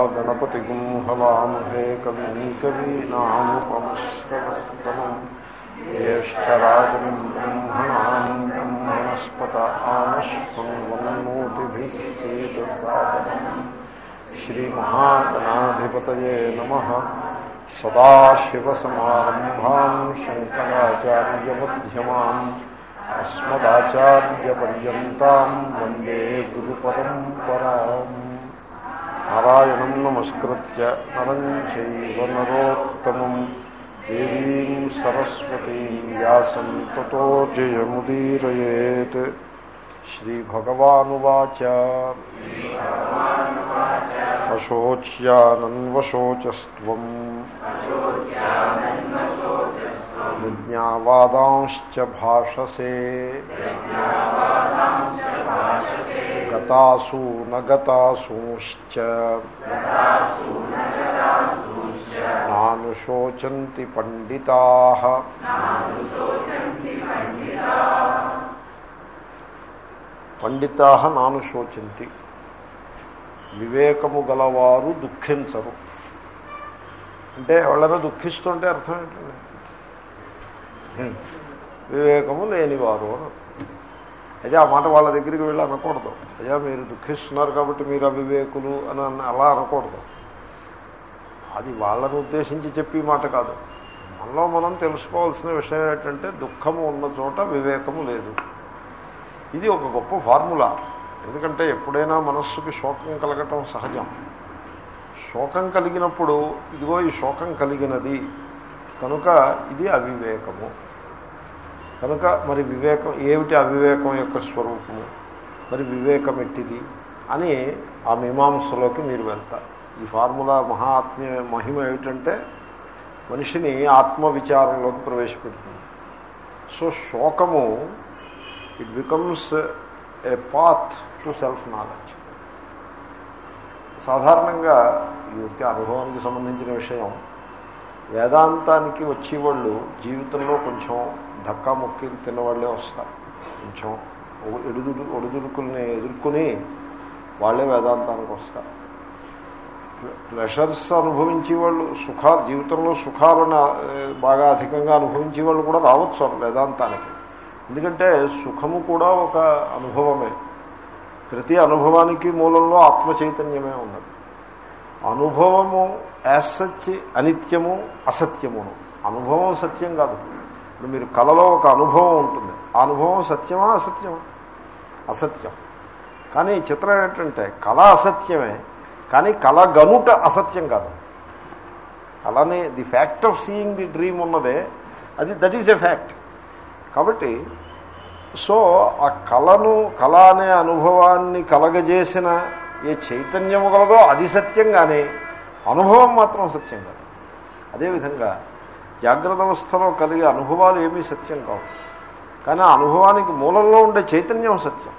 गणपतिगुं हवामहे कविं कवीनामुपमश्रवस्तमम् ज्येष्ठराजम् ब्रह्मणाम् ब्रह्मणस्पत आमश्वम् वन्मोतिभिः सेतसादनम् श्रीमहागणाधिपतये नमः। सदाशिवसमारम्भाम् शङ्कराचार्यमध्यमाम् अस्मदाचार्यपर्यन्ताम् वंदे गुरुपरम्पराम्। नारायण नमस्कृत नरं नरोम देवी देवीं सरस्वतीं व्यासं ततो जयमुदीरयेत्। श्रीभगवानुवाच। भाषसे। గతాసు నగతాసూశ్చ నానుశోచంతి పండితా. పండితా నానుశోచంతి. వివేకము గలవారు దుఃఖించరు. అంటే ఎవరైనా దుఃఖిస్తుంటే అర్థం ఏంటండి? వివేకము లేనివారు అని అయితే ఆ మాట వాళ్ళ దగ్గరికి వెళ్ళి అనకూడదు. అయ్యా మీరు దుఃఖిస్తున్నారు కాబట్టి మీరు అవివేకులు అని అలా అనకూడదు. అది వాళ్ళను ఉద్దేశించి చెప్పి మాట కాదు. మనలో మనం తెలుసుకోవాల్సిన విషయం ఏంటంటే దుఃఖము ఉన్న చోట వివేకము లేదు. ఇది ఒక గొప్ప ఫార్ములా. ఎందుకంటే ఎప్పుడైనా మనస్సుకి శోకం కలగటం సహజం. శోకం కలిగినప్పుడు ఇదిగో ఈ శోకం కలిగినది. కనుక ఇది అవివేకము. కనుక మరి వివేకం ఏమిటి అవివేకం యొక్క స్వరూపము? మరి వివేకం ఎట్టిది? అని ఆ మీమాంసలోకి మీరు వెళ్తారు. ఈ ఫార్ములా మహాత్మ్య మహిమ ఏమిటంటే మనిషిని ఆత్మవిచారంలోకి ప్రవేశపెడుతుంది. సో శోకము it becomes a path to self knowledge సాధారణంగా ఈ యొక్క అనుభవానికి సంబంధించిన విషయం వేదాంతానికి వచ్చేవాళ్ళు జీవితంలో కొంచెం ధక్కా మొక్కి తిన్నవాళ్ళే వస్తారు. కొంచెం ఎడుదుడు ఒడిదుడుకుల్ని ఎదుర్కొని వాళ్ళే వేదాంతానికి వస్తారు. ప్లెషర్స్ అనుభవించే వాళ్ళు సుఖాలు జీవితంలో సుఖాలను బాగా అధికంగా అనుభవించే వాళ్ళు కూడా రావచ్చు వేదాంతానికి. ఎందుకంటే సుఖము కూడా ఒక అనుభవమే. ప్రతి అనుభవానికి మూలంలో ఆత్మ చైతన్యమే ఉన్నది. అనుభవము యాజ్ అనిత్యము అసత్యమును. అనుభవం సత్యం కాదు. ఇప్పుడు మీరు కళలో ఒక అనుభవం ఉంటుంది. ఆ అనుభవం సత్యమా? అసత్యమా? అసత్యం. కానీ చిత్రం ఏంటంటే కళ అసత్యమే. కానీ కళ గనుట అసత్యం కాదు. కళనే the fact of seeing the dream ఉన్నదే. అది దట్ ఈజ్ ఎ ఫ్యాక్ట్. కాబట్టి సో ఆ కళను కళ అనే అనుభవాన్ని కలగజేసిన ఏ చైతన్యము కలదో అది సత్యం కానీ అనుభవం మాత్రం సత్యం కాదు. అదేవిధంగా జాగ్రత్త అవస్థలో కలిగే అనుభవాలు ఏమీ సత్యం కావు. కానీ ఆ అనుభవానికి మూలంలో ఉండే చైతన్యం సత్యం.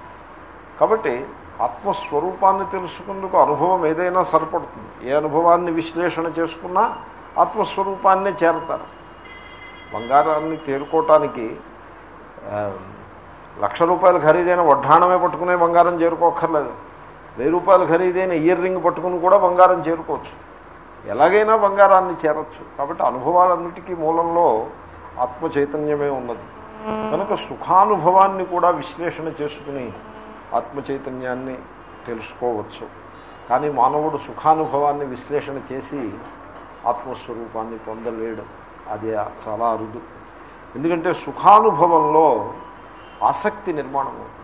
కాబట్టి ఆత్మస్వరూపాన్ని తెలుసుకుందుకు అనుభవం ఏదైనా సరిపడుతుంది. ఏ అనుభవాన్ని విశ్లేషణ చేసుకున్నా ఆత్మస్వరూపాన్నే చేరతారు. బంగారాన్ని తేరుకోవటానికి లక్ష రూపాయలు ఖరీదైన వడ్డాణమే పట్టుకునే బంగారం చేరుకోక్కర్లేదు. వెయ్యి రూపాయలు ఖరీదైన ఇయర్ రింగ్ పట్టుకుని కూడా బంగారం చేరుకోవచ్చు. ఎలాగైనా బంగారాన్ని చేరచ్చు. కాబట్టి అనుభవాలన్నిటికీ మూలంలో ఆత్మ చైతన్యమే ఉన్నది. కనుక సుఖానుభవాన్ని కూడా విశ్లేషణ చేసుకుని ఆత్మ చైతన్యాన్ని తెలుసుకోవచ్చు. కానీ మానవుడు సుఖానుభవాన్ని విశ్లేషణ చేసి ఆత్మస్వరూపాన్ని పొందలేడు. అది చాలా అరుదు. ఎందుకంటే సుఖానుభవంలో ఆసక్తి నిర్మాణం అవుతుంది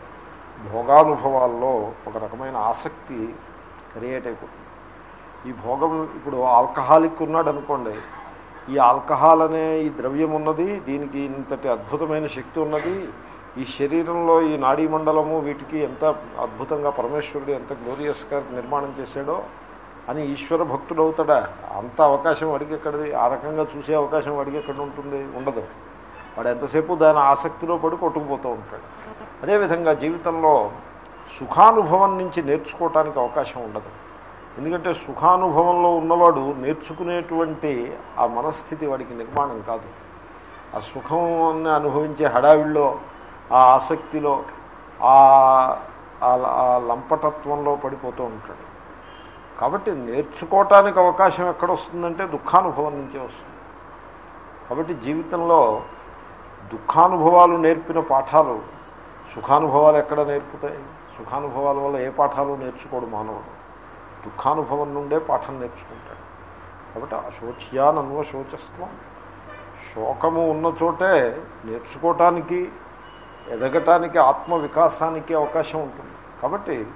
భోగానుభవాల్లో ఒక రకమైన ఆసక్తి క్రియేట్ అయిపోతుంది. ఈ భోగం ఇప్పుడు ఆల్కహాలిక్ ఉన్నాడు అనుకోండి ఈ ఆల్కహాల్ అనే ఈ ద్రవ్యం ఉన్నది దీనికి ఇంతటి అద్భుతమైన శక్తి ఉన్నది ఈ శరీరంలో ఈ నాడీ మండలము వీటికి ఎంత అద్భుతంగా పరమేశ్వరుడు ఎంత గ్లోరియస్గా నిర్మాణం చేశాడో అని ఈశ్వర భక్తుడు అవుతాడా అంత అవకాశం అడిగెక్కడది? ఎక్కడిది ఆ రకంగా చూసే అవకాశం అడిగెక్కడ ఉంటుంది? ఉండదు. వాడు ఎంతసేపు దాని ఆసక్తిలో పడి కొట్టుకుపోతూ ఉంటాడు. అదేవిధంగా జీవితంలో సుఖానుభవం నుంచి నేర్చుకోవటానికి అవకాశం ఉండదు. ఎందుకంటే సుఖానుభవంలో ఉన్నవాడు నేర్చుకునేటువంటి ఆ మనస్థితి వాడికి నిర్మాణం కాదు. ఆ సుఖాన్ని అనుభవించే హడావిల్లో ఆ ఆసక్తిలో ఆ ఆ లంపటత్వంలో పడిపోతూ ఉంటాడు. కాబట్టి నేర్చుకోవటానికి అవకాశం ఎక్కడ వస్తుందంటే దుఃఖానుభవం నుంచే వస్తుంది. కాబట్టి జీవితంలో దుఃఖానుభవాలు నేర్పిన పాఠాలు సుఖానుభవాలు ఎక్కడ నేర్పుతాయి? సుఖానుభవాల వల్ల ఏ పాఠాలు నేర్చుకోడు మానవుడు. దుఃఖానుభవం నుండే పాఠం నేర్చుకుంటాడు. కాబట్టి అశోచ్యానన్వ శోచస్వం శోకము ఉన్న చోటే నేర్చుకోవటానికి ఎదగటానికి ఆత్మ వికాసానికి అవకాశం ఉంటుంది. కాబట్టి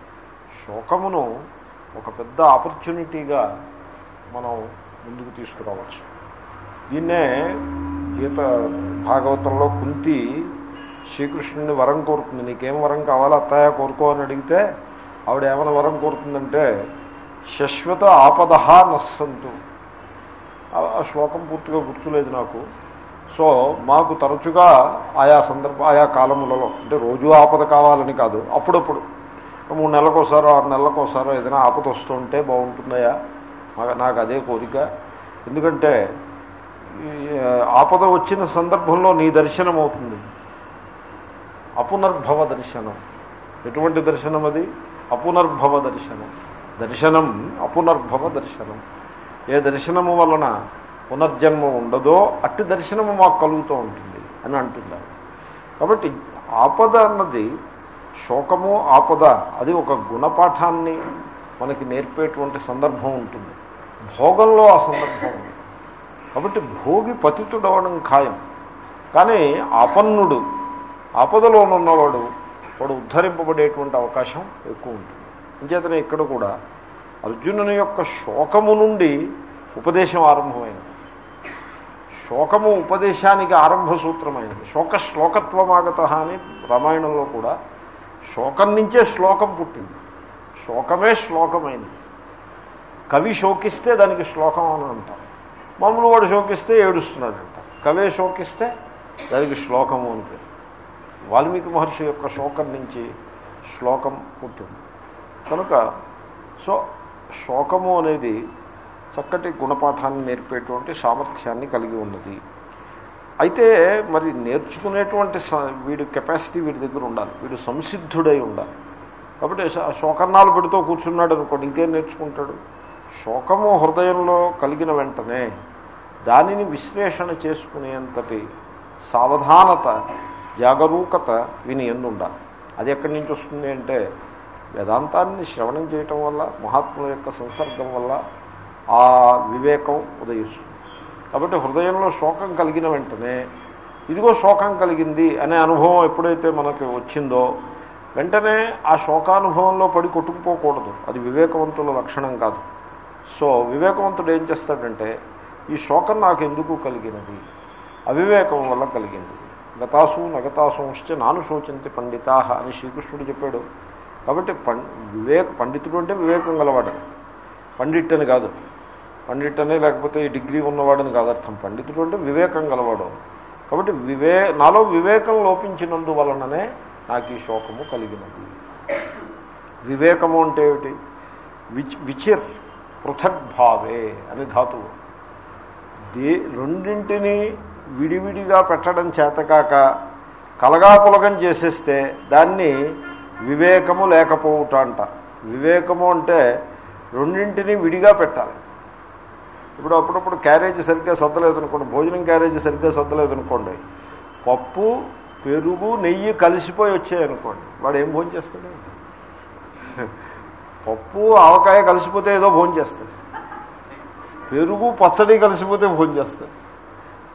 శోకమును ఒక పెద్ద ఆపర్చునిటీగా మనం ముందుకు తీసుకురావచ్చు. దీన్నే గీత భాగవతంలో కుంతి శ్రీకృష్ణుని వరం కోరుతుంది. నీకేం వరం కావాలో అత్తయ్య? కోరుకో అని అడిగితే ఆవిడ ఏమైనా వరం కోరుతుందంటే శశ్వత ఆపద నస్సంతు. ఆ శ్లోకం పూర్తిగా గుర్తులేదు నాకు. సో మాకు తరచుగా ఆయా సందర్భ ఆయా కాలములలో అంటే రోజు ఆపద కావాలని కాదు. అప్పుడప్పుడు. మూడు నెలలకోసారో ఆరు నెలలకోసారో ఏదైనా ఆపద వస్తుంటే బాగుంటుందయా నాకు అదే కోరిక. ఎందుకంటే ఆపద వచ్చిన సందర్భంలో నీ దర్శనం అవుతుంది. అపునర్భవ దర్శనం. ఎటువంటి దర్శనం అది? అపునర్భవ దర్శనం. దర్శనం అపునర్భవ దర్శనం. ఏ దర్శనము వలన పునర్జన్మ ఉండదో అట్టి దర్శనము మాకు కలుగుతూ ఉంటుంది అని అంటున్నారు. కాబట్టి ఆపద అన్నది శోకము ఆపద అది ఒక గుణపాఠాన్ని మనకి నేర్పేటువంటి సందర్భం ఉంటుంది. భోగంలో ఆ సందర్భం ఉంది. కాబట్టి భోగి పతితుడవడం ఖాయం. కానీ ఆపన్నుడు ఆపదలో ఉన్నవాడు వాడు ఉద్ధరింపబడేటువంటి అవకాశం ఎక్కువ ఉంటుంది. అంచేతనే ఇక్కడ కూడా అర్జునుని యొక్క శోకము నుండి ఉపదేశం ఆరంభమైనది శోకము ఉపదేశానికి ఆరంభ సూత్రమైనది శోక శ్లోకత్వమాగత అని రామాయణంలో కూడా శోకం నుంచే శ్లోకం పుట్టింది. శోకమే శ్లోకమైంది. కవి శోకిస్తే దానికి శ్లోకం అని అంటారు. మామూలు వాడు శోకిస్తే ఏడుస్తున్నాడంట. కవే శోకిస్తే దానికి శ్లోకము అని పేరు. వాల్మీకి మహర్షి యొక్క శోకం నుంచి శ్లోకం పుట్టింది. కనుక సో శోకము అనేది చక్కటి గుణపాఠాన్ని నేర్పేటువంటి సామర్థ్యాన్ని కలిగి ఉన్నది. అయితే మరి నేర్చుకునేటువంటి వీడి కెపాసిటీ వీడి దగ్గర ఉండాలి. వీడు సంసిద్ధుడై ఉండాలి. కాబట్టి శోకన్నాలు పెడుతూ కూర్చున్నాడు అనుకోండి ఇంకేం నేర్చుకుంటాడు? శోకము హృదయంలో కలిగిన వెంటనే దానిని విశ్లేషణ చేసుకునేంతటి సావధానత జాగరూకత విని ఎందుండాలి? అది ఎక్కడి నుంచి వస్తుంది అంటే వేదాంతాన్ని శ్రవణం చేయటం వల్ల మహాత్ముల యొక్క సంసర్గం వల్ల ఆ వివేకం ఉదయిస్తుంది. కాబట్టి హృదయంలో శోకం కలిగిన వెంటనే ఇదిగో శోకం కలిగింది అనే అనుభవం ఎప్పుడైతే మనకి వచ్చిందో వెంటనే ఆ శోకానుభవంలో పడి కొట్టుకుపోకూడదు. అది వివేకవంతుల లక్షణం కాదు. సో వివేకవంతుడు ఏం చేస్తాడంటే ఈ శోకం నాకు ఎందుకు కలిగినది? అవివేకం వల్ల కలిగింది. గతాసు నగతాసుంశ్చ నాను శోచింతి పండితా అని శ్రీకృష్ణుడు చెప్పాడు. కాబట్టి పం వివేక పండితుడు అంటే వివేకం గలవాడని పండిట్ అని కాదు. పండిట్ అనే లేకపోతే ఈ డిగ్రీ ఉన్నవాడని కాదు అర్థం. పండితుడు అంటే వివేకం గలవాడు. కాబట్టి వివే నాలో వివేకం లోపించినందు వలననే నాకు ఈ శోకము కలిగినది. వివేకము అంటే ఏమిటి? విచ్ విచిర్ పృథగ్భావే అని ధాతువు. దే రెండింటిని విడివిడిగా పెట్టడం చేతకాక కలగాపులగం చేసేస్తే దాన్ని వివేకము లేకపోవుట అంట. వివేకము అంటే రెండింటిని విడిగా పెట్టాలి. ఇప్పుడు అప్పుడప్పుడు క్యారేజీ సరిగ్గా సర్దలేదు అనుకోండి భోజనం క్యారేజీ సరిగ్గా సర్దలేదు అనుకోండి పప్పు పెరుగు నెయ్యి కలిసిపోయి వచ్చాయనుకోండి వాడు ఏం భోజనం చేస్తాడు? పప్పు ఆవకాయ కలిసిపోతే ఏదో భోజనం చేస్తాడు. పెరుగు పచ్చడి కలిసిపోతే భోజనం చేస్తాడు.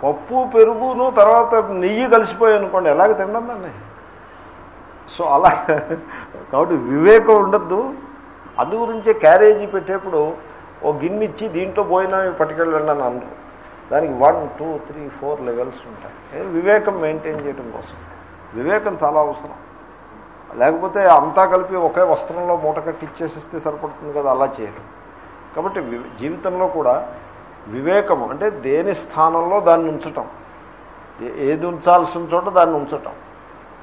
పప్పు పెరుగును తర్వాత నెయ్యి కలిసిపోయాయి అనుకోండి ఎలాగ తినడం దాన్ని? సో అలా కాబట్టి వివేకం ఉండద్దు. అందు గురించే క్యారేజీ పెట్టేప్పుడు ఓ గిన్నె ఇచ్చి దీంట్లో పోయినా పట్టుకెళ్ళండి అని అందరు దానికి one two three four levels ఉంటాయి. వివేకం మెయింటైన్ చేయడం కోసం. వివేకం చాలా అవసరం. లేకపోతే అంతా కలిపి ఒకే వస్త్రంలో మూట కట్టి ఇచ్చేసిస్తే సరిపడుతుంది కదా అలా చేయడం కాబట్టి జీవితంలో కూడా వివేకము అంటే దేని స్థానంలో దాన్ని ఉంచటం. ఏది ఉంచాల్సిన చోట దాన్ని ఉంచటం.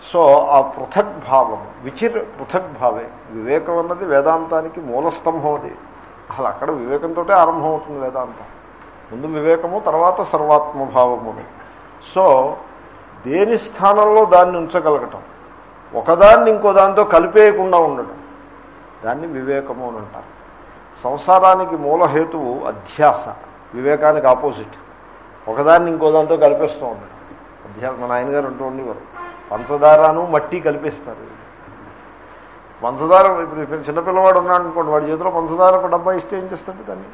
సో ఆ పృథగ్భావము విచిర్ పృథగ్భావే. వివేకం అన్నది వేదాంతానికి మూలస్తంభం అది. అసలు అక్కడ వివేకంతో ఆరంభం అవుతుంది వేదాంతం. ముందు వివేకము తర్వాత సర్వాత్మభావము సో దేని స్థానంలో దాన్ని ఉంచగలగటం? ఒకదాన్ని ఇంకో దాంతో కలిపేయకుండా ఉండడం దాన్ని వివేకము అని అంటారు. సంసారానికి మూలహేతువు అధ్యాస. వివేకానికి ఆపోజిట్. ఒకదాన్ని ఇంకో దాంతో కలిపేస్తూ ఉండడం అధ్యాస మా నాయనగారు అంటూ ఉండేవారు. పంచదారను మట్టి కలిపేస్తారు. పంచదార ఇప్పుడు చిన్నపిల్లవాడు ఉన్నాడు అనుకోండి వాడి చేతిలో పంచదార ఒక డబ్బా ఇస్తే ఏం చేస్తాడు దాన్ని?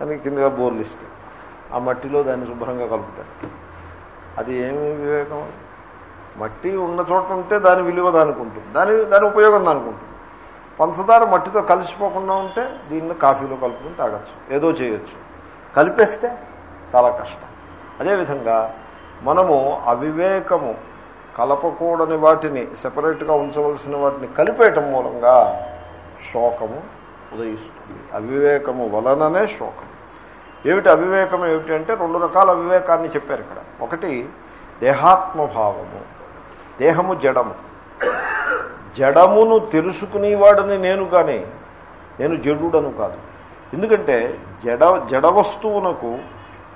దానికి కిందగా బోర్లు ఇస్తే ఆ మట్టిలో దాన్ని శుభ్రంగా కలుపుతాడు అది ఏమి వివేకం? మట్టి ఉన్న చోట ఉంటే దాని విలువ దానికి ఉంటుంది. దాని దాని ఉపయోగం దానికి ఉంటుంది. పంచదార మట్టితో కలిసిపోకుండా ఉంటే దీన్ని కాఫీలో కలుపుకుని తాగొచ్చు. ఏదో చేయొచ్చు. కలిపేస్తే చాలా కష్టం. అదేవిధంగా మనము అవివేకము కలపకూడని వాటిని సెపరేట్గా ఉంచవలసిన వాటిని కలిపేయటం మూలంగా శోకము ఉదయిస్తుంది. అవివేకము వలననే శోకం ఏమిటి అవివేకం ఏమిటి అంటే రెండు రకాల అవివేకాన్ని చెప్పారు ఇక్కడ. ఒకటి దేహాత్మభావము. దేహము జడము. జడమును తెలుసుకునేవాడని నేను కానీ నేను జడుడను కాదు. ఎందుకంటే జడ జడ వస్తువునకు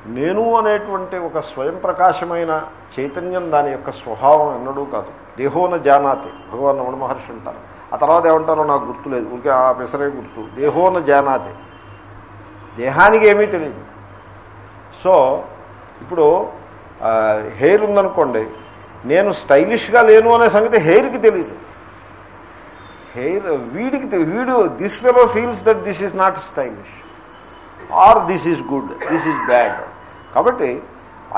నేను అనేటువంటి ఒక స్వయం ప్రకాశమైన చైతన్యం దాని యొక్క స్వభావం ఎన్నడూ కాదు. దేహోన జానాతి భగవాన్ రమణ మహర్షి అంటారు. ఆ తర్వాత ఏమంటారో నాకు గుర్తు లేదు. ఊరికే ఆ పెసరే గుర్తు. దేహోన జానాతి. దేహానికి ఏమీ తెలియదు. సో ఇప్పుడు హెయిర్ ఉందనుకోండి నేను స్టైలిష్గా లేను అనే సంగతి హెయిర్కి తెలియదు హెయిర్ వీడికి వీడు this fellow feels that this is not stylish. Or this is good this is bad. కాబట్టి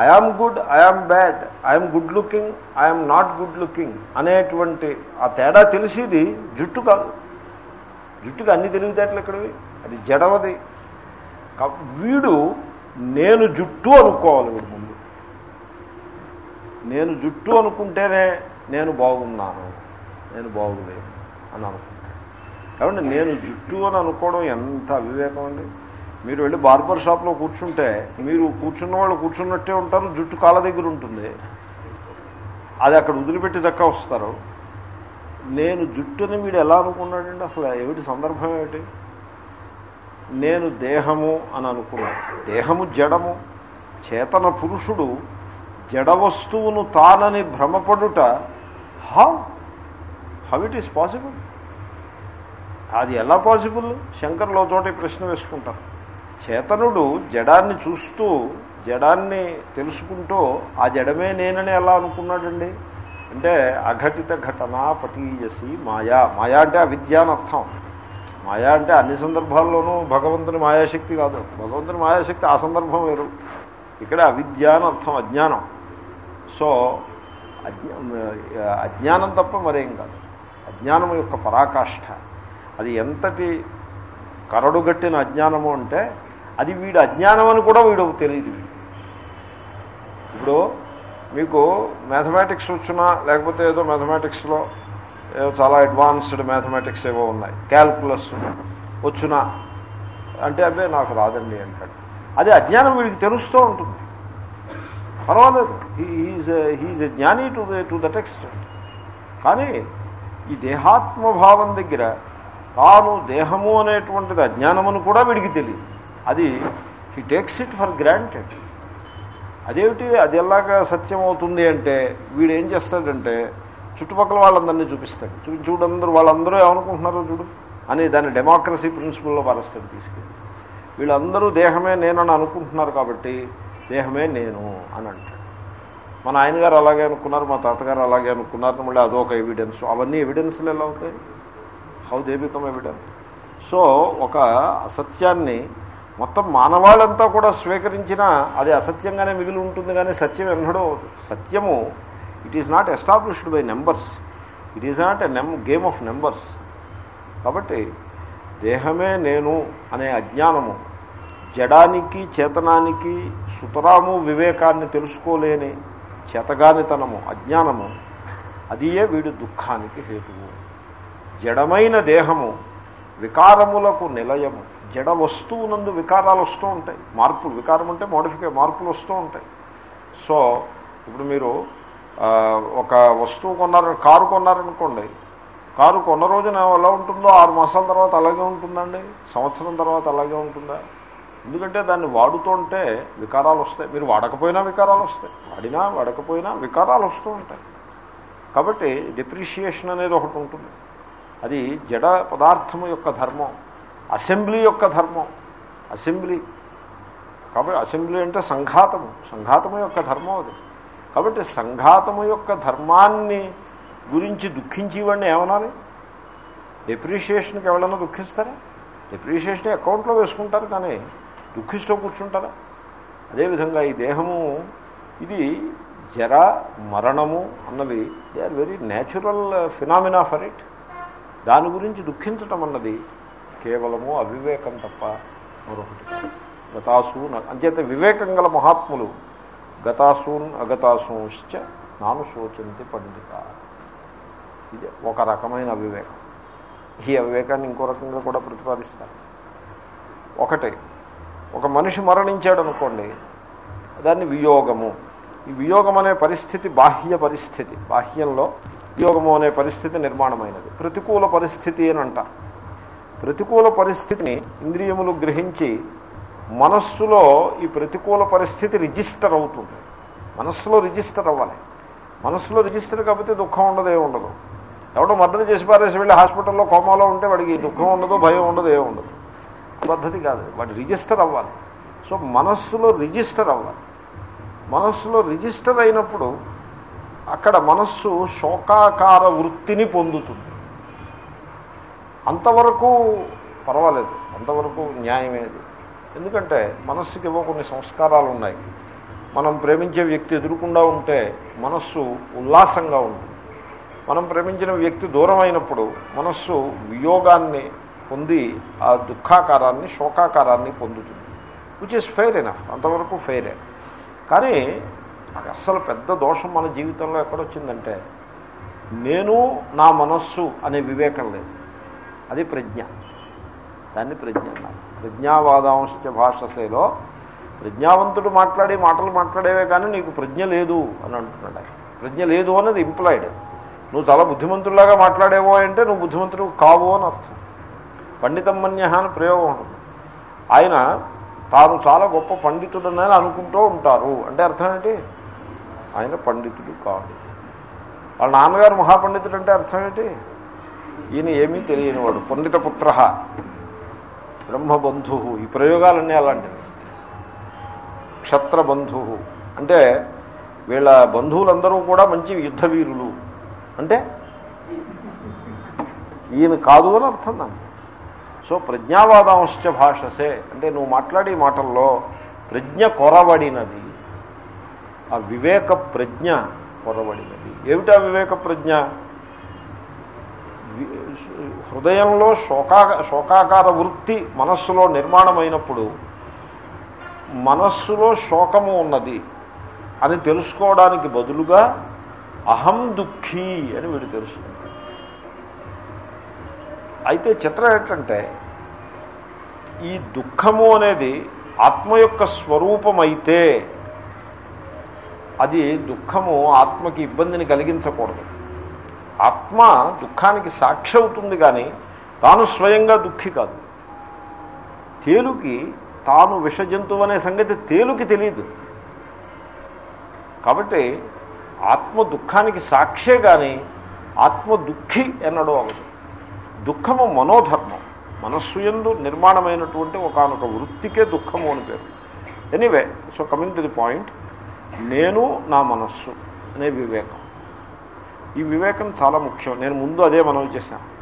I am good I am bad I'm good looking I'm not good looking అనేటువంటి ఆ తేడా తెలిసేది జుట్టు కాదు. జుట్టుకి అన్ని తెలివితేటలు ఎక్కడివి? అది జడవది. వీడు నేను జుట్టు అనుకోవాలి వీడు ముందు. నేను జుట్టు అనుకుంటేనే నేను బాగున్నాను నేను బాగులేదు అని అనుకుంటాను కాబట్టి నేను జుట్టు అని అనుకోవడం ఎంత అవివేకం అండి? మీరు వెళ్ళి బార్బర్ షాప్లో కూర్చుంటే మీరు కూర్చున్న వాళ్ళు కూర్చున్నట్టే ఉంటారు జుట్టు కాళ్ళ దగ్గర ఉంటుంది. అది అక్కడ వదిలిపెట్టి దక్క వస్తారు. నేను జుట్టుని వీడు ఎలా అనుకున్నాడండి? అసలు ఏమిటి సందర్భం ఏమిటి? నేను దేహము అని అనుకున్నాను దేహము జడము. చేతన పురుషుడు జడ వస్తువును తానని భ్రమపడుట. How? How it is possible? అది ఎలా పాసిబుల్? శంకర్లో చోట ప్రశ్న వేసుకుంటారు. చేతనుడు జడాన్ని చూస్తూ జడాన్ని తెలుసుకుంటూ ఆ జడమే నేనని ఎలా అనుకున్నాడండి? అంటే అఘటిత ఘటన పటీయసి మాయా. మాయా అంటే అవిద్య అని అర్థం. మాయా అంటే అన్ని సందర్భాల్లోనూ భగవంతుని మాయాశక్తి కాదు. భగవంతుని మాయాశక్తి ఆ సందర్భం వేరు. ఇక్కడ అవిద్య అని అర్థం అజ్ఞానం. సో అజ్ఞా అజ్ఞానం తప్ప మరేం కాదు. అజ్ఞానం యొక్క పరాకాష్ఠ అది ఎంతటి కరడుగట్టిన అజ్ఞానము అంటే అది వీడు అజ్ఞానం అని కూడా వీడు తెలియదు ఇప్పుడు మీకు మ్యాథమెటిక్స్ వచ్చినా లేకపోతే ఏదో మ్యాథమెటిక్స్లో ఏదో చాలా అడ్వాన్స్డ్ మ్యాథమెటిక్స్ ఏవో ఉన్నాయి. క్యాల్కులస్ వచ్చునా. అంటే అదే నాకు రాదండి అంటాడు. అది అజ్ఞానం వీడికి తెలుస్తూ ఉంటుంది. పర్వాలేదు. He is he is a జ్ఞాని to the to that extent కానీ ఈ దేహాత్మభావం దగ్గర తాను దేహము అనేటువంటిది అజ్ఞానమని కూడా వీడికి తెలియదు. అది he takes it for granted అదేమిటి? అది ఎలాగా సత్యం అవుతుంది అంటే వీడు ఏం చేస్తాడంటే చుట్టుపక్కల వాళ్ళందరినీ చూపిస్తాడు. చూపించి చూడందరూ వాళ్ళందరూ ఏమనుకుంటున్నారో చూడు అని దాన్ని డెమోక్రసీ ప్రిన్సిపల్లో పారేస్తాడు తీసుకెళ్ళి. వీళ్ళందరూ దేహమే నేనని అనుకుంటున్నారు కాబట్టి దేహమే నేను అని అంటాడు. మా నాయనగారు అలాగే అనుకున్నారు మా తాతగారు అలాగే అనుకున్నారు మళ్ళీ అదొక ఎవిడెన్స్ అవన్నీ ఎవిడెన్స్లు ఎలా అవుతాయి? How they become evidence so ఒక అసత్యాన్ని మొత్తం మానవాళ్ళంతా కూడా స్వీకరించినా అది అసత్యంగానే మిగిలి ఉంటుంది కానీ సత్యం ఎన్నడో సత్యము it is not established by numbers it is not a name game of numbers కాబట్టి దేహమే నేను అనే అజ్ఞానము జడానికి చేతనానికి సుతరాము వివేకాన్ని తెలుసుకోలేని చేతగానితనము అజ్ఞానము అదియే వీడి దుఃఖానికి హేతువు. జడమైన దేహము వికారములకు నిలయము. జడ వస్తువునందు వికారాలు వస్తూ ఉంటాయి. మార్పులు వికారం అంటే మోడిఫికే మార్పులు వస్తూ ఉంటాయి. సో ఇప్పుడు మీరు ఒక వస్తువు కొన్నారు కారు కొన్నారనుకోండి కారు కొన్న రోజున ఎలా ఉంటుందో ఆరు మాసాల తర్వాత అలాగే ఉంటుందండి సంవత్సరం తర్వాత అలాగే ఉంటుందా? ఎందుకంటే దాన్ని వాడుతుంటే వికారాలు వస్తాయి మీరు వాడకపోయినా వికారాలు వస్తాయి వాడినా వాడకపోయినా వికారాలు వస్తూ ఉంటాయి. కాబట్టి డిప్రిషియేషన్ అనేది ఒకటి ఉంటుంది. అది జడ పదార్థము యొక్క ధర్మం. అసెంబ్లీ యొక్క ధర్మం. అసెంబ్లీ. కాబట్టి అసెంబ్లీ అంటే సంఘాతము. సంఘాతము యొక్క ధర్మం అది. కాబట్టి సంఘాతము యొక్క ధర్మాన్ని గురించి దుఃఖించేవాడిని ఏమనాలి? డెప్రిషియేషన్కి ఎవరైనా దుఃఖిస్తారా? డెప్రిషియేషన్ అకౌంట్లో వేసుకుంటారు కానీ దుఃఖిస్తూ కూర్చుంటారా? అదేవిధంగా ఈ దేహము ఇది జర మరణము అన్నవి they are very natural phenomena for it. దాని గురించి దుఃఖించటం అన్నది కేవలము అవివేకం తప్ప మరొకటి గతాసూన్ అంచేత వివేకం గల మహాత్ములు గతాసూన్ అగతాసూంశ్చ నాను శోచంతి పండిత. ఇది ఒక రకమైన అవివేకం. ఈ అవివేకాన్ని ఇంకో రకంగా కూడా ప్రతిపాదిస్తారు. ఒకటి ఒక మనిషి మరణించాడు అనుకోండి దాన్ని వియోగము. ఈ వియోగం అనే పరిస్థితి బాహ్య పరిస్థితి. బాహ్యంలో వియోగము అనే పరిస్థితి నిర్మాణమైనది. ప్రతికూల పరిస్థితి అని అంటారు. ప్రతికూల పరిస్థితిని ఇంద్రియములు గ్రహించి మనస్సులో ఈ ప్రతికూల పరిస్థితి రిజిస్టర్ అవుతుంది. మనస్సులో రిజిస్టర్ అవ్వాలి. మనస్సులో రిజిస్టర్ కాకపోతే దుఃఖం ఉండదు ఏ ఉండదు. ఎవడో మర్డర్ చేసి పారేసి వెళ్ళి హాస్పిటల్లో కోమాలో ఉంటే వాడికి దుఃఖం ఉండదు భయం ఉండదు ఏ ఉండదు. పద్ధతి కాదు. వాడు రిజిస్టర్ అవ్వాలి. సో మనస్సులో రిజిస్టర్ అవ్వాలి. మనస్సులో రిజిస్టర్ అయినప్పుడు అక్కడ మనస్సు శోకాకార వృత్తిని పొందుతుంది. అంతవరకు పర్వాలేదు. అంతవరకు న్యాయమేది ఎందుకంటే మనస్సుకి ఏవో కొన్ని సంస్కారాలు ఉన్నాయి మనం ప్రేమించే వ్యక్తి ఎదురుకుండా ఉంటే మనస్సు ఉల్లాసంగా ఉంటుంది. మనం ప్రేమించిన వ్యక్తి దూరం అయినప్పుడు మనస్సు వియోగాన్ని పొంది ఆ దుఃఖాకారాన్ని శోకాకారాన్ని పొందుతుంది. విచ్ ఇస్ ఫెయిర్ ఎనఫ్ అంతవరకు ఫెయిరే కానీ అసలు పెద్ద దోషం మన జీవితంలో ఎక్కడొచ్చిందంటే నేను నా మనస్సు అనే వివేకం లేదు. అది ప్రజ్ఞ. దాన్ని ప్రజ్ఞ అన్నారు. ప్రజ్ఞావాదాంశ భాషసేలో ప్రజ్ఞావంతుడు మాట్లాడే మాటలు మాట్లాడేవే కానీ నీకు ప్రజ్ఞ లేదు అని అంటున్నాడు ఆయన. ప్రజ్ఞ లేదు అన్నది ఇంప్లాయిడ్ నువ్వు చాలా బుద్ధిమంతుడిలాగా మాట్లాడేవో అంటే నువ్వు బుద్ధిమంతుడు కావు అని అర్థం. పండితమ్మన్య అని ప్రయోగం ఉంటుంది. ఆయన తాను చాలా గొప్ప పండితుడని అనుకుంటూ ఉంటారు. అంటే అర్థం ఏంటి? ఆయన పండితుడు కాదు వాళ్ళ నాన్నగారు మహాపండితుడు అంటే అర్థం ఏంటి? ఈయన ఏమీ తెలియనివాడు. పండితపుత్ర బ్రహ్మబంధు ఈ ప్రయోగాలన్నీ అలాంటివి. క్షత్రబంధు అంటే వీళ్ళ బంధువులందరూ కూడా మంచి యుద్ధవీరులు. అంటే ఈయన కాదు అని అర్థం దాన్ని సో ప్రజ్ఞావాదాంశ భాషసే. అంటే నువ్వు మాట్లాడే మాటల్లో ప్రజ్ఞ కొరబడినది ఆ వివేక ప్రజ్ఞ కొరబడినది ఏమిటా వివేక ప్రజ్ఞ? హృదయంలో శోకా శోకాకార వృత్తి మనస్సులో నిర్మాణమైనప్పుడు మనస్సులో శోకము ఉన్నది అని తెలుసుకోవడానికి బదులుగా అహం దుఃఖీ అని వీడు తెలుసుకుంటాడు. అయితే చిత్రం ఏంటంటే ఈ దుఃఖము అనేది ఆత్మ యొక్క స్వరూపమైతే అది దుఃఖము ఆత్మకి ఇబ్బందిని కలిగించకూడదు. ఆత్మ దుఃఖానికి సాక్షి అవుతుంది కానీ తాను స్వయంగా దుఃఖి కాదు. తేలుకి తాను విషజంతువు అనే సంగతి తేలుకి తెలియదు. కాబట్టి ఆత్మ దుఃఖానికి సాక్షే కానీ ఆత్మ దుఃఖి ఎన్నడూ అవదు దుఃఖము మనోధర్మం. మనస్సు ఎందు నిర్మాణమైనటువంటి ఒకనొక వృత్తికే దుఃఖము అని పేరు. Anyway so coming to the point నేను నా మనస్సు అనే వివేకం. ఈ వివేకం చాలా ముఖ్యం. నేను ముందు అదే మనవి చేశాను.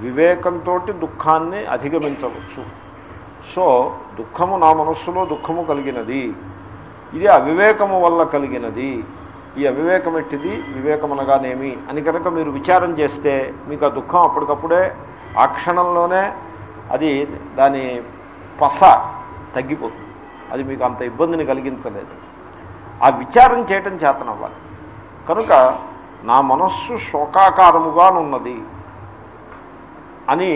వివేకంతో దుఃఖాన్ని అధిగమించవచ్చు. సో దుఃఖము నా మనస్సులో దుఃఖము కలిగినది. ఇది అవివేకము వల్ల కలిగినది. ఈ అవివేకం ఎట్టిది? వివేకమనగానేమి అని కనుక మీరు విచారం చేస్తే మీకు ఆ దుఃఖం అప్పటికప్పుడే ఆ క్షణంలోనే అది దాని పస తగ్గిపోతుంది. అది మీకు అంత ఇబ్బందిని కలిగించలేదు. ఆ విచారం చేయటం చేతనవ్వాలి. కనుక నా మనస్సు శోకాకారముగానున్నది అని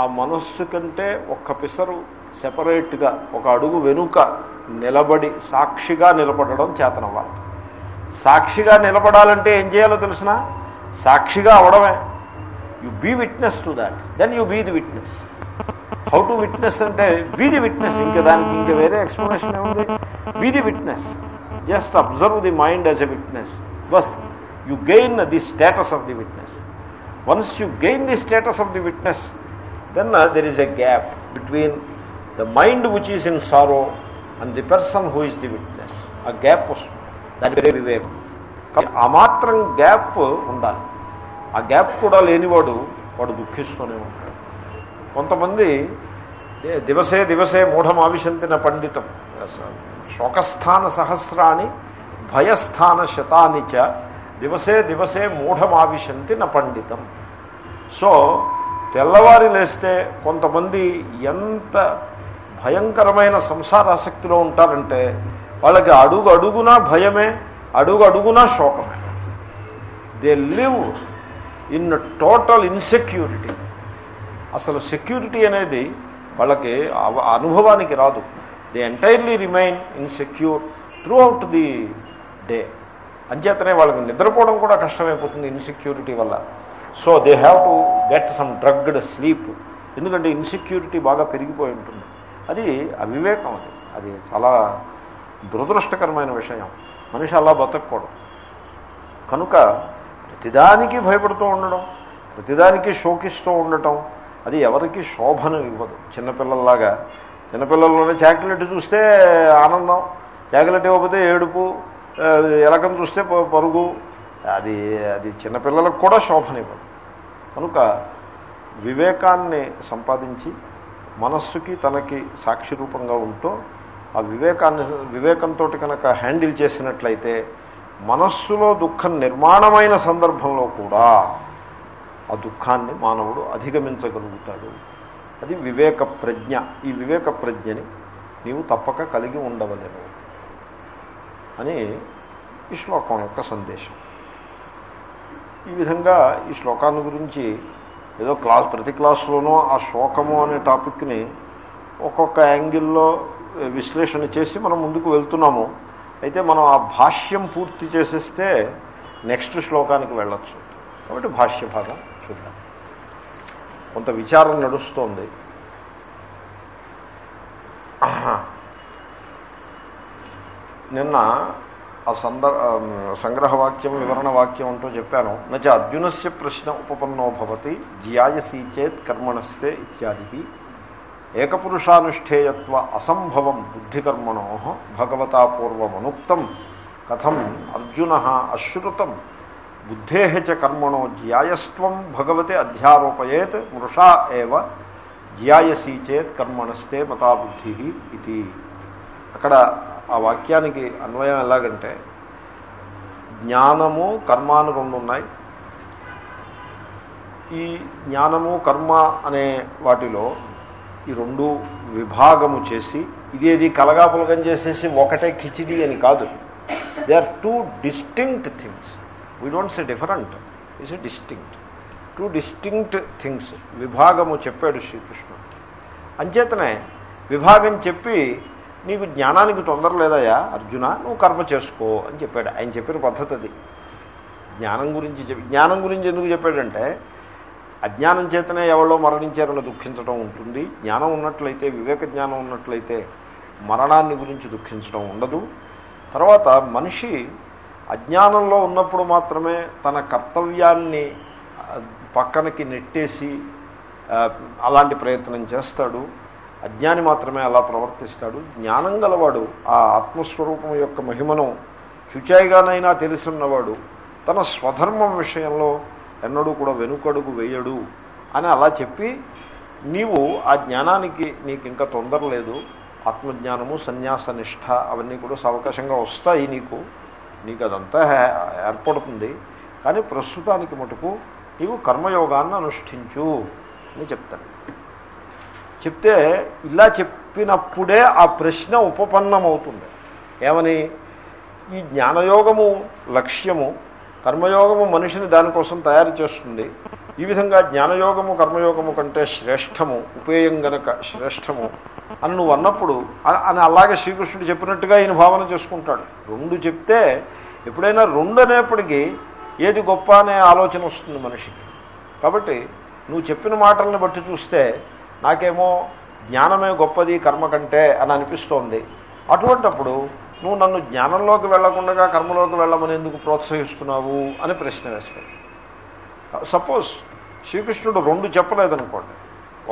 ఆ మనస్సు కంటే ఒక్క పిసరు సెపరేట్గా ఒక అడుగు వెనుక నిలబడి సాక్షిగా నిలబడడం చేతనవ్వాలి. సాక్షిగా నిలబడాలంటే ఏం చేయాలో తెలిసిన? సాక్షిగా అవడమే. You be witness to that then you be the witness how to witness అంటే బీ ది విట్నెస్ ఇంకా దానికి ఇంకా వేరే ఎక్స్ప్లెనేషన్ ఏముంది? Be the witness just observe the mind as a witness bus you gain the status of the witness once you gain the status of the witness then there is a gap between the mind which is in sorrow and the person who is the witness ఆ gap వస్తుంది దాని పేరే వివేకం ఆ మాత్రం gap ఉండాలి. ఆ gap కూడా లేనివాడు వాడు దుఃఖిస్తూనే ఉంటాడు. కొంతమంది దివసే దివసే మూఢం ఆవిశంతిన పండితం. శోకస్థాన సహస్రాన్ని భయస్థాన శతాని చ దివసే దివసే మూఢమావిశంతి న పండితం. సో తెల్లవారి లేస్తే కొంతమంది ఎంత భయంకరమైన సంసారాసక్తిలో ఉంటారంటే వాళ్ళకి అడుగు అడుగునా భయమే అడుగు అడుగునా శోకమే. They live in total insecurity అసలు సెక్యూరిటీ అనేది వాళ్ళకి అనుభవానికి రాదు. They entirely remain insecure throughout the day అంచేతనే వాళ్ళకి నిద్రపోవడం కూడా కష్టమైపోతుంది ఇన్సెక్యూరిటీ వల్ల. So they have to get some drugged sleep ఎందుకంటే ఇన్సెక్యూరిటీ బాగా పెరిగిపోయి ఉంటుంది. అది అవివేకం అది. అది చాలా దురదృష్టకరమైన విషయం. మనిషి అలా బతకూడదు కనుక ప్రతిదానికి భయపడుతూ ఉండడం ప్రతిదానికి శోకిస్తూ ఉండటం అది ఎవరికి శోభను ఇవ్వదు. చిన్నపిల్లల్లాగా. చిన్నపిల్లల్లోనే చాక్లెట్ చూస్తే ఆనందం. చాక్లెట్ ఇవ్వకపోతే ఏడుపు. ఎలకను చూస్తే పరుగు అది అది చిన్నపిల్లలకు కూడా శోభనివ్వదు. కనుక వివేకాన్ని సంపాదించి మనస్సుకి తనకి సాక్షి రూపంగా ఉంటూ ఆ వివేకాన్ని వివేకంతో కనుక హ్యాండిల్ చేసినట్లయితే మనస్సులో దుఃఖం నిర్మాణమైన సందర్భంలో కూడా ఆ దుఃఖాన్ని మానవుడు అధిగమించగలుగుతాడు. అది వివేక ప్రజ్ఞ. ఈ వివేక ప్రజ్ఞని నీవు తప్పక కలిగి ఉండవలేవు అని ఈ శ్లోకం యొక్క సందేశం. ఈ విధంగా ఈ శ్లోకాన్ని గురించి ఏదో క్లాస్ ప్రతి క్లాసులోనూ ఆ శోకము అనే టాపిక్ని ఒక్కొక్క యాంగిల్లో విశ్లేషణ చేసి మనం ముందుకు వెళ్తున్నాము. అయితే మనం ఆ భాష్యం పూర్తి చేసేస్తే నెక్స్ట్ శ్లోకానికి వెళ్ళచ్చు. కాబట్టి భాష్య భాగం చూద్దాం. కొంత విచారం నడుస్తోంది. నిన్న ఆ సందర్ సంగ్రహ వాక్యం వివరణ వాక్యం అంటూ చెప్పాను. నచ అర్జునస్య ప్రశ్న ఉపపన్నో భవతి జియాయసీ చేత్ కర్మణస్తే ఇత్యాది ఏకపురుషానుష్ఠేయత్వ అసంభవం బుద్ధికర్మణో భగవతా పూర్వమనుక్తం. కథం అర్జున అశ్రుతం. బుద్ధే చ కర్మణో జ్యాయస్వం భగవతే అధ్యారోపయేత్ మృషా ఏవ జ్యాయసీ చేత్ కర్మణస్తే మతా బుద్ధి ఇది. అక్కడ ఆ వాక్యానికి అన్వయం ఎలాగంటే జ్ఞానము కర్మ అని రెండు ఉన్నాయి. ఈ జ్ఞానము కర్మ అనే వాటిలో ఈ రెండు విభాగము చేసి ఇదేది కలగాపులగం చేసేసి ఒకటే కిచిడి అని కాదు. They are two distinct things we don't say different is a distinct two distinct things విభాగము చెప్పాడు శ్రీకృష్ణుడు. అంచేతనే విభాగం చెప్పి నీకు జ్ఞానానికి తొందర లేదయా అర్జున నువ్వు కర్మ చేసుకో అని చెప్పాడు. ఆయన చెప్పిన పద్ధతి అది. జ్ఞానం గురించి చెప్పి జ్ఞానం గురించి ఎందుకు చెప్పాడంటే అజ్ఞానం చేతనే ఎవరో మరణించారని దుఃఖించడం ఉంటుంది. జ్ఞానం ఉన్నట్లయితే వివేక జ్ఞానం ఉన్నట్లయితే మరణాన్ని గురించి దుఃఖించడం ఉండదు. తర్వాత మనిషి అజ్ఞానంలో ఉన్నప్పుడు మాత్రమే తన కర్తవ్యాన్ని పక్కనకి నెట్టేసి అలాంటి ప్రయత్నం చేస్తాడు. అజ్ఞాని మాత్రమే అలా ప్రవర్తిస్తాడు. జ్ఞానం గలవాడు ఆ ఆత్మస్వరూపం యొక్క మహిమను చుచాయిగానైనా తెలుసున్నవాడు తన స్వధర్మం విషయంలో ఎన్నడూ కూడా వెనుకడుగు వేయడు అని అలా చెప్పి నీవు ఆ జ్ఞానానికి నీకు ఇంకా తొందర లేదు. ఆత్మజ్ఞానము సన్యాస నిష్ఠ అవన్నీ కూడా సవకాశంగా వస్తాయి నీకు. నీకు అదంతా ఏర్పడుతుంది. కానీ ప్రస్తుతానికి మటుకు నీవు కర్మయోగాన్ని అనుష్ఠించు అని చెప్తాను చెప్తే ఇలా చెప్పినప్పుడే ఆ ప్రశ్న ఉపపన్నమవుతుంది. ఏమని? ఈ జ్ఞానయోగము లక్ష్యము కర్మయోగము మనిషిని దానికోసం తయారు చేస్తుంది. ఈ విధంగా జ్ఞానయోగము కర్మయోగము కంటే శ్రేష్టము ఉపేయం గనక శ్రేష్టము అని నువ్వు అన్నప్పుడు అని అలాగే శ్రీకృష్ణుడు చెప్పినట్టుగా ఈయన భావన చేసుకుంటాడు. రెండు చెప్తే ఎప్పుడైనా రెండు అనేప్పటికీ ఏది గొప్ప అనే ఆలోచన వస్తుంది మనిషికి. కాబట్టి నువ్వు చెప్పిన మాటలను బట్టి చూస్తే నాకేమో జ్ఞానమే గొప్పది కర్మ కంటే అని అనిపిస్తోంది. అటువంటప్పుడు నువ్వు నన్ను జ్ఞానంలోకి వెళ్ళకుండా కర్మలోకి వెళ్ళమని ఎందుకు ప్రోత్సహిస్తున్నావు అని ప్రశ్న వేస్తాడు సపోజ్ శ్రీకృష్ణుడు రెండు చెప్పలేదనుకోండి.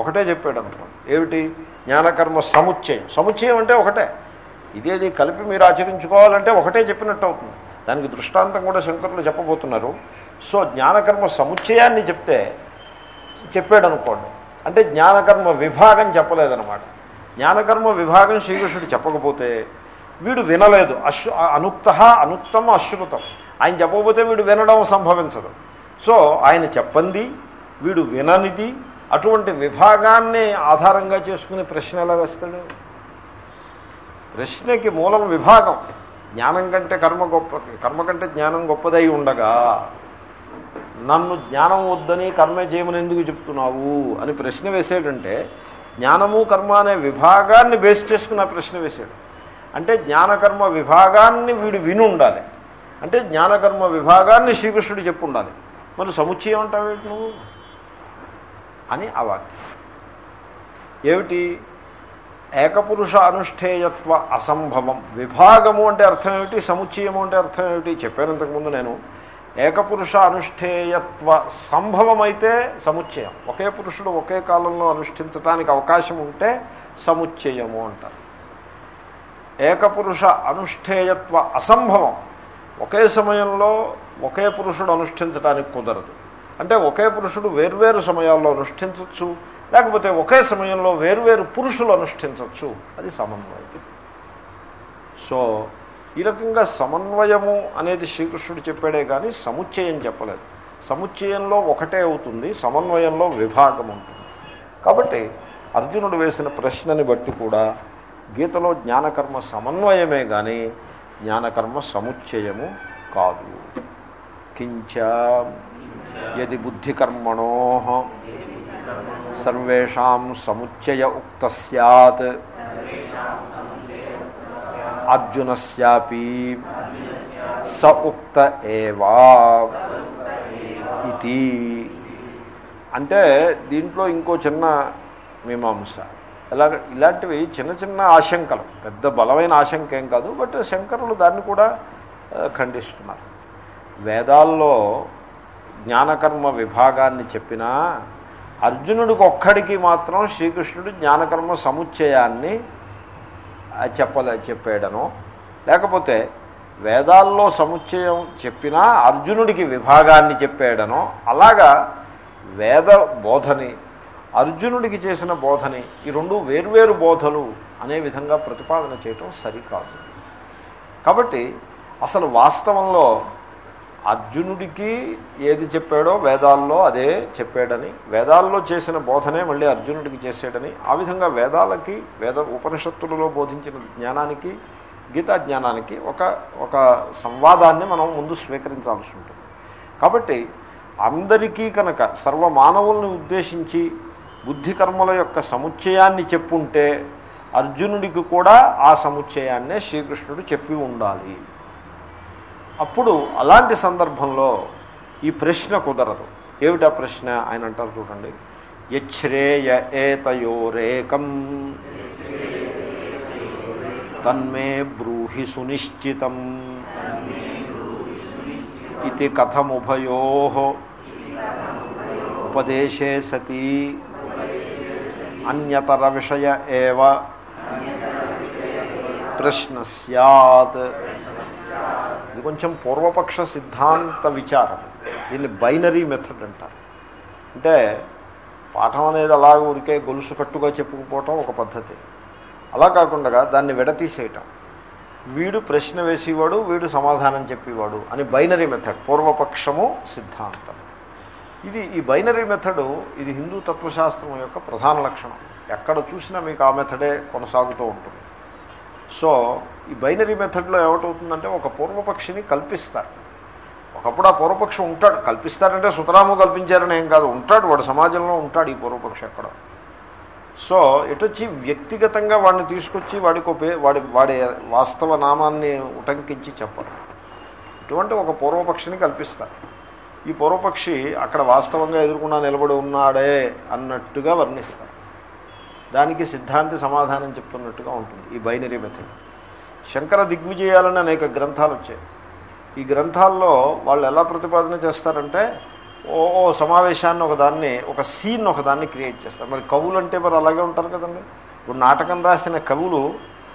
ఒకటే చెప్పాడు అనుకోండి ఏమిటి? జ్ఞానకర్మ సముచ్చయం. సముచ్చయం అంటే ఒకటే. ఇదేది కలిపి మీరు ఆచరించుకోవాలంటే ఒకటే చెప్పినట్టు అవుతుంది. దానికి దృష్టాంతం కూడా శంకరులు చెప్పబోతున్నారు. సో జ్ఞానకర్మ సముచ్చయాన్ని చెప్తే చెప్పాడు అనుకోండి అంటే జ్ఞానకర్మ విభాగం చెప్పలేదన్నమాట. జ్ఞానకర్మ విభాగం శ్రీకృష్ణుడు చెప్పకపోతే వీడు వినలేదు. అశ్వ అనుక్త అనుక్తం అశ్రుతం. ఆయన చెప్పకపోతే వీడు వినడం సంభవించదు. సో ఆయన చెప్పంది వీడు విననిది అటువంటి విభాగాన్ని ఆధారంగా చేసుకుని ప్రశ్న ఎలా వేస్తాడు? ప్రశ్నకి మూలం విభాగం. జ్ఞానం కంటే కర్మ గొప్ప కర్మ కంటే జ్ఞానం గొప్పదై ఉండగా నన్ను జ్ఞానం వద్దని కర్మ చేయమని ఎందుకు చెప్తున్నావు అని ప్రశ్న వేసేటంటే జ్ఞానము కర్మ అనే విభాగాన్ని బేస్ చేసుకున్న ప్రశ్న వేశాడు. అంటే జ్ఞానకర్మ విభాగాన్ని వీడు విని ఉండాలి. అంటే జ్ఞానకర్మ విభాగాన్ని శ్రీకృష్ణుడు చెప్పు ఉండాలి. మరి సముచ్చయం అంటావేంటి నువ్వు? అని ఆ వాక్యం. ఏమిటి? ఏకపురుష అనుష్ఠేయత్వ అసంభవం. విభాగము అంటే అర్థం ఏమిటి? సముచ్చయము అంటే అర్థం ఏమిటి? చెప్పాను ఇంతకుముందు నేను. ఏకపురుష అనుష్ఠేయత్వ సంభవమైతే సముచ్చయం. ఒకే పురుషుడు ఒకే కాలంలో అనుష్ఠించడానికి అవకాశం ఉంటే సముచ్చయము అంటారు. ఏకపురుష అనుష్ఠేయత్వ అసంభవం ఒకే సమయంలో ఒకే పురుషుడు అనుష్ఠించడానికి కుదరదు. అంటే ఒకే పురుషుడు వేర్వేరు సమయాల్లో అనుష్ఠించవచ్చు లేకపోతే ఒకే సమయంలో వేర్వేరు పురుషులు అనుష్ఠించవచ్చు అది సమన్వయం. సో ఈ రకంగా సమన్వయము అనేది శ్రీకృష్ణుడు చెప్పాడే కానీ సముచ్చయం చెప్పలేదు. సముచ్చయంలో ఒకటే అవుతుంది సమన్వయంలో విభాగం ఉంటుంది. కాబట్టి అర్జునుడు వేసిన ప్రశ్నని బట్టి కూడా గీతలో జ్ఞానకర్మ సమన్వయమే కానీ జ్ఞానకర్మ సముచ్చయము కాదు. కించ యది బుద్ధికర్మణో సర్వేషాం సముచ్చయ ఉక్త సత్ అర్జునస్యాపి స ఉక్త ఏవా ఇది. అంటే దీంట్లో ఇంకో చిన్న మీమాంస. ఇలా ఇలాంటివి చిన్న చిన్న ఆశంకలు. పెద్ద బలమైన ఆశంక ఏం కాదు బట్ శంకరులు దాన్ని కూడా ఖండిస్తున్నారు. వేదాల్లో జ్ఞానకర్మ విభాగాన్ని చెప్పినా అర్జునుడికి ఒక్కడికి మాత్రం శ్రీకృష్ణుడు జ్ఞానకర్మ సముచ్చయాన్ని చెప్పలే చెప్పాడనో లేకపోతే వేదాల్లో సముచ్చయం చెప్పినా అర్జునుడికి విభాగాన్ని చెప్పాడనో అలాగా వేద బోధని అర్జునుడికి చేసిన బోధని ఈ రెండు వేర్వేరు బోధలు అనే విధంగా ప్రతిపాదన చేయటం సరికాదు. కాబట్టి అసలు వాస్తవంలో అర్జునుడికి ఏది చెప్పాడో వేదాల్లో అదే చెప్పాడని వేదాల్లో చేసిన బోధనే మళ్ళీ అర్జునుడికి చేసాడని ఆ విధంగా వేదాలకి వేద ఉపనిషత్తులలో బోధించిన జ్ఞానానికి గీతా జ్ఞానానికి ఒక ఒక సంవాదాన్ని మనం ముందు స్వీకరించాల్సి ఉంటుంది. కాబట్టి అందరికీ కనుక సర్వ మానవుల్ని ఉద్దేశించి బుద్ధి కర్మల యొక్క సముచ్చయాన్ని చెప్పుంటే అర్జునుడికి కూడా ఆ సముచ్చయాన్నే శ్రీకృష్ణుడు చెప్పి ఉండాలి. అప్పుడు అలాంటి సందర్భంలో ఈ ప్రశ్న కుదరదు. ఏమిటా ప్రశ్న? ఆయన అంటారు చూడండి. యచ్ఛ్రేయ ఏతయోరేకం. తన్మే బ్రూహి సునిశ్చితం. ఇది కథముభయో. ఉపదేశే సతీ. అన్యతర విషయ ఏవ. ప్రశ్న సత్ ఇది కొంచెం పూర్వపక్ష సిద్ధాంత విచారం. దీన్ని బైనరీ మెథడ్ అంటారు. అంటే పాఠం అనేది అలాగ ఊరికే గొలుసు కట్టుగా చెప్పుకుపోవటం ఒక పద్ధతి. అలా కాకుండా దాన్ని విడతీసేయటం. వీడు ప్రశ్న వేసేవాడు వీడు సమాధానం చెప్పేవాడు అని బైనరీ మెథడ్ పూర్వపక్షము సిద్ధాంతం. ఇది ఈ బైనరీ మెథడు ఇది హిందూ తత్వశాస్త్రం యొక్క ప్రధాన లక్షణం. ఎక్కడ చూసినా మీకు ఆ మెథడే కొనసాగుతూ ఉంటుంది. సో ఈ బైనరీ మెథడ్లో ఏమిటవుతుందంటే ఒక పూర్వపక్షిని కల్పిస్తారు. ఒకప్పుడు ఆ పూర్వపక్షం ఉంటాడు. కల్పిస్తారంటే సుతరాము కల్పించారని ఏం కాదు. ఉంటాడు వాడు సమాజంలో ఉంటాడు ఈ పూర్వపక్షం ఎక్కడ. సో ఎటొచ్చి వ్యక్తిగతంగా వాడిని తీసుకొచ్చి వాడికి వాడి వాడి వాస్తవ నామాన్ని ఉటంకించి చెప్పరు. ఇటువంటి ఒక పూర్వపక్షిని కల్పిస్తారు. ఈ పూర్వపక్షి అక్కడ వాస్తవంగా ఎదుర్కొన్నా నిలబడి ఉన్నాడే అన్నట్టుగా వర్ణిస్తారు. దానికి సిద్ధాంతి సమాధానం చెప్తున్నట్టుగా ఉంటుంది ఈ బైనరీ మెథడ్ శంకర దిగ్విజయాలని అనేక గ్రంథాలు వచ్చాయి. ఈ గ్రంథాల్లో వాళ్ళు ఎలా ప్రతిపాదన చేస్తారంటే ఓ ఓ సమావేశాన్ని ఒకదాన్ని ఒక సీన్ ఒకదాన్ని క్రియేట్ చేస్తారు. మరి కవులు అంటే మరి అలాగే ఉంటారు కదండి. ఇప్పుడు నాటకం రాసిన కవులు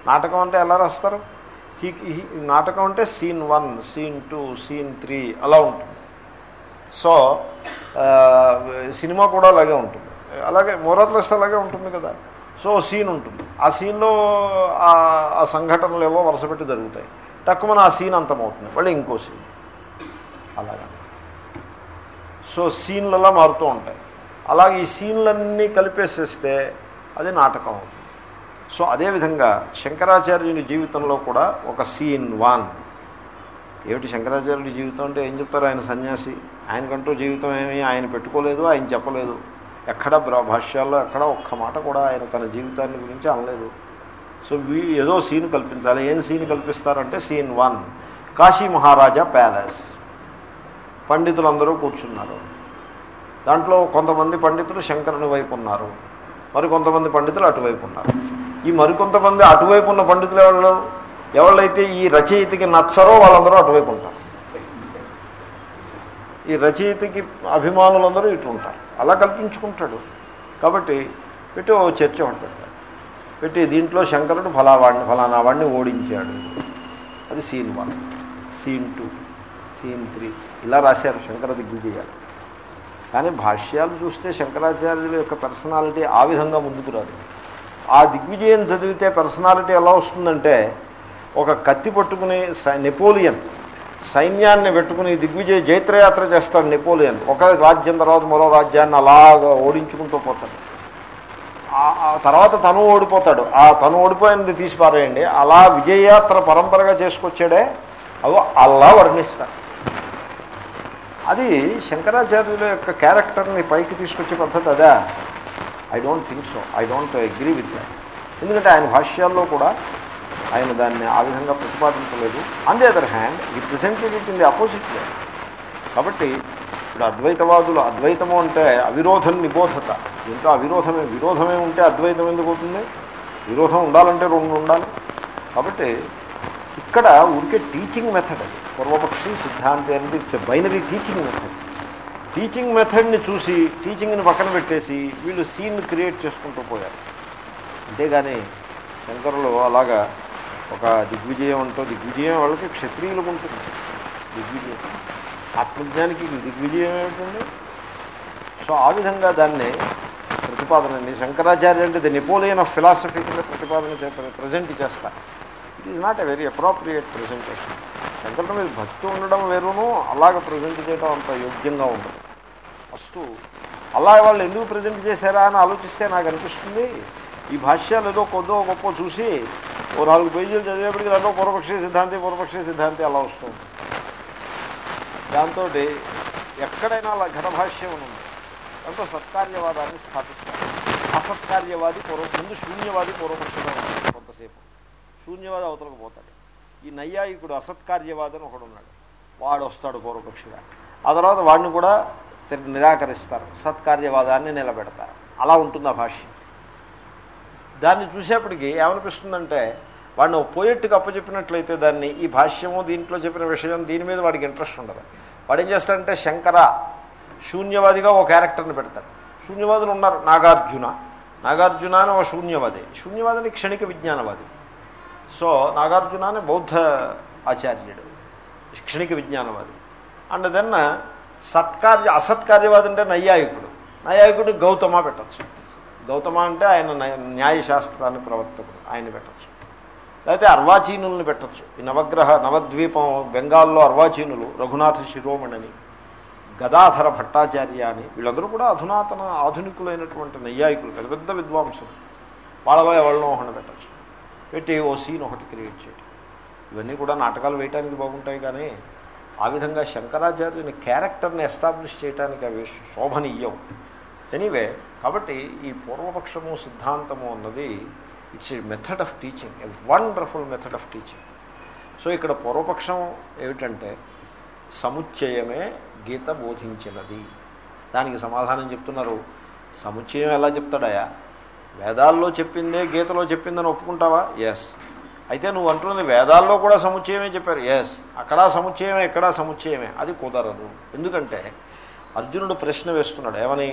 నాటకం అంటే ఎలా రాస్తారు? హీ నాటకం అంటే scene one scene two scene three అలా ఉంటుంది. సో సినిమా కూడా అలాగే ఉంటుంది. అలాగే మోరర్లెస్ అలాగే ఉంటుంది కదా. సో సీన్ ఉంటుంది. ఆ సీన్లో ఆ- సంఘటనలు ఏవో వరుసపెట్టి జరుగుతాయి. తక్కువ ఆ సీన్ అంతమవుతుంది. మళ్ళీ ఇంకో సీన్ అలాగా. సో సీన్లలా మారుతూ ఉంటాయి. అలాగే ఈ సీన్లన్నీ కలిపేసేస్తే అది నాటకం అవుతుంది. సో అదేవిధంగా శంకరాచార్యుని జీవితంలో కూడా ఒక సీన్ వన్ ఏమిటి శంకరాచార్యుడి జీవితం అంటే ఏం చెప్తారు ఆయన సన్యాసి? ఆయనకంటూ జీవితం ఏమీ ఆయన పెట్టుకోలేదు ఆయన చెప్పలేదు. ఎక్కడ భాష్యాల్లో ఎక్కడ ఒక్క మాట కూడా ఆయన తన జీవితాన్ని గురించి అనలేదు. సో వీ ఏదో సీన్ కల్పించాలి. ఏం scene కల్పిస్తారంటే scene one. Kashi Maharaja palace. పండితులందరూ కూర్చున్నారు. దాంట్లో కొంతమంది పండితులు శంకరుని వైపు ఉన్నారు. మరి కొంతమంది పండితులు అటువైపు ఉన్నారు. ఈ మరికొంతమంది అటువైపు ఉన్న పండితులు ఎవరు? ఎవళ్ళైతే ఈ రచయితకి నచ్చరో వాళ్ళందరూ అటువైపు ఉంటారు. ఈ రచయితకి అభిమానులందరూ ఇటు ఉంటారు. అలా కల్పించుకుంటాడు. కాబట్టి పెట్టి ఓ చర్చ ఒకటి పెడతాడు. పెట్టి దీంట్లో శంకరుడు ఫలావాడిని ఫలానా వాడిని ఓడించాడు. అది scene one scene two scene three. ఇలా రాశారు శంకర దిగ్విజయాలు. కానీ భాష్యాలు చూస్తే శంకరాచార్యుల యొక్క పర్సనాలిటీ ఆ విధంగా ముందుకు రాదు. ఆ దిగ్విజయం చదివితే పర్సనాలిటీ ఎలా వస్తుందంటే ఒక కత్తి పట్టుకుని నెపోలియన్ సైన్యాన్ని పెట్టుకుని దిగ్విజయ జైత్రయాత్ర చేస్తాడు నెపోలియన్. ఒక రాజ్యం తర్వాత మరో రాజ్యాన్ని అలాగా ఓడించుకుంటూ పోతాడు. తర్వాత తను ఓడిపోతాడు. ఆ తను ఓడిపోయినది తీసి పారేయండి. అలా విజయయాత్ర పరంపరగా చేసుకొచ్చాడే అవి అలా వర్ణిస్తాడు. అది శంకరాచార్యుల యొక్క క్యారెక్టర్ని పైకి తీసుకొచ్చే పద్ధతి అదా. I don't think so I don't agree with that ఎందుకంటే ఆయన భాష్యాల్లో కూడా ఆయన దాన్ని ఆ విధంగా ప్రతిపాదించలేదు. ఆన్ ది అదర్ హ్యాండ్ ఈ presented it in the opposite way కాబట్టి ఇప్పుడు అద్వైతవాదులు అద్వైతము అంటే అవిరోధం నిబోధత. దీంట్లో అవిరోధమే విరోధమే ఉంటే అద్వైతం ఎందుకు అవుతుంది? విరోధం ఉండాలంటే రెండు ఉండాలి. కాబట్టి ఇక్కడ ఊరికే టీచింగ్ మెథడ్ అది. పూర్వపక్షి సిద్ధాంతి అనేది it's binary teaching method teaching మెథడ్ని చూసి టీచింగ్ని పక్కన పెట్టేసి వీళ్ళు సీన్ క్రియేట్ చేసుకుంటూ పోయారు. అంతేగాని శంకరులు అలాగా ఒక దిగ్విజయం అంటూ దిగ్విజయం వాళ్ళకి క్షత్రియులకు ఉంటుంది దిగ్విజయం. ఆత్మజ్ఞానికి దిగ్విజయం ఏమిటండి? సో ఆ విధంగా దాన్ని ప్రతిపాదన శంకరాచార్య అంటే ది నెపోలియన్ ఆఫ్ ఫిలాసఫీ కింద ప్రతిపాదన చే- ప్రజెంట్ చేస్తారు it is not a very appropriate presentation శంకరుడు మీద భక్తి ఉండడం వేరును అలాగ ప్రజెంట్ చేయడం అంత యోగ్యంగా ఉండదు. ఫస్ట్ అలా వాళ్ళు ఎందుకు ప్రజెంట్ చేశారా అని ఆలోచిస్తే నాకు అనిపిస్తుంది. ఈ భాష్యాలు ఏదో కొద్దో గొప్ప చూసి ఓ నాలుగు పేజీలు చదివేపటికి దాంట్లో పూర్వపక్షి సిద్ధాంతి పూర్వపక్షి సిద్ధాంతి అలా వస్తుంది. దాంతో ఎక్కడైనా అలా ఘనభాష్యం ఉంది. దాంట్లో సత్కార్యవాదాన్ని స్థాపిస్తారు. అసత్కార్యవాది పూర్వ ముందు శూన్యవాది పూర్వపక్షంగా ఉంటాడు కొంతసేపు. శూన్యవాది అవతలకు పోతాడు. ఈ నైయాయికుడు అసత్కార్యవాది అని ఒకడు ఉన్నాడు. వాడు వస్తాడు పూర్వపక్షిగా. ఆ తర్వాత వాడిని కూడా నిరాకరిస్తారు. సత్కార్యవాదాన్ని నిలబెడతారు. అలా ఉంటుంది ఆ భాష్యం? దాన్ని చూసేప్పటికి ఏమనిపిస్తుందంటే వాడిని ఒక పోయెట్టుకు అప్పచెప్పినట్లయితే దాన్ని ఈ భాష్యము దీంట్లో చెప్పిన విషయం దీని మీద వాడికి ఇంట్రెస్ట్ ఉండదు. వాడు ఏం చేస్తాడంటే శంకర శూన్యవాదిగా ఒక క్యారెక్టర్ని పెడతాడు. శూన్యవాదులు ఉన్నారు నాగార్జున. నాగార్జున అని ఒక శూన్యవాది. శూన్యవాదిని క్షణిక విజ్ఞానవాది. సో నాగార్జున అని బౌద్ధ ఆచార్యుడు. క్షణిక విజ్ఞానవాది. అండ్ దెన్ సత్కార్య అసత్కార్యవాది అంటే నైయాయికుడు. నైయాయకుడు గౌతమ పెట్టచ్చు. గౌతమ అంటే ఆయన న్యాయశాస్త్రాన్ని ప్రవర్తకుడు. ఆయన పెట్టచ్చు. లేకపోతే అర్వాచీనుల్ని పెట్టచ్చు. ఈ నవగ్రహ నవద్వీపం బెంగాల్లో అర్వాచీనులు రఘునాథ శిరోమణని గదాధర భట్టాచార్య అని వీళ్ళందరూ కూడా అధునాతన ఆధునికులైనటువంటి నైయాయికులు పెద్ద పెద్ద విద్వాంసులు. వాళ్ళలో ఎవరినో ఒకటి పెట్టచ్చు. పెట్టి ఓ సీన్ ఒకటి క్రియేట్ చేయడం. ఇవన్నీ కూడా నాటకాలు వేయటానికి బాగుంటాయి కానీ ఆ విధంగా శంకరాచార్యుని క్యారెక్టర్ని ఎస్టాబ్లిష్ చేయడానికి అవి శోభనీయం. ఎనీవే కాబట్టి ఈ పూర్వపక్షము సిద్ధాంతము అన్నది it's a method of teaching a wonderful method of teaching so ఇక్కడ పూర్వపక్షం ఏమిటంటే సముచ్చయమే గీత బోధించినది. దానికి సమాధానం చెప్తున్నారు. సముచ్చయం ఎలా చెప్తాడయా వేదాల్లో చెప్పిందే గీతలో చెప్పిందని ఒప్పుకుంటావా? ఎస్ అయితే నువ్వు అంటున్నది వేదాల్లో కూడా సముచ్చయమే చెప్పారు. ఎస్ అక్కడ సముచ్చయమే ఇక్కడ సముచ్చయమే. అది కుదరదు. ఎందుకంటే అర్జునుడు ప్రశ్న వేస్తున్నాడు ఏమని?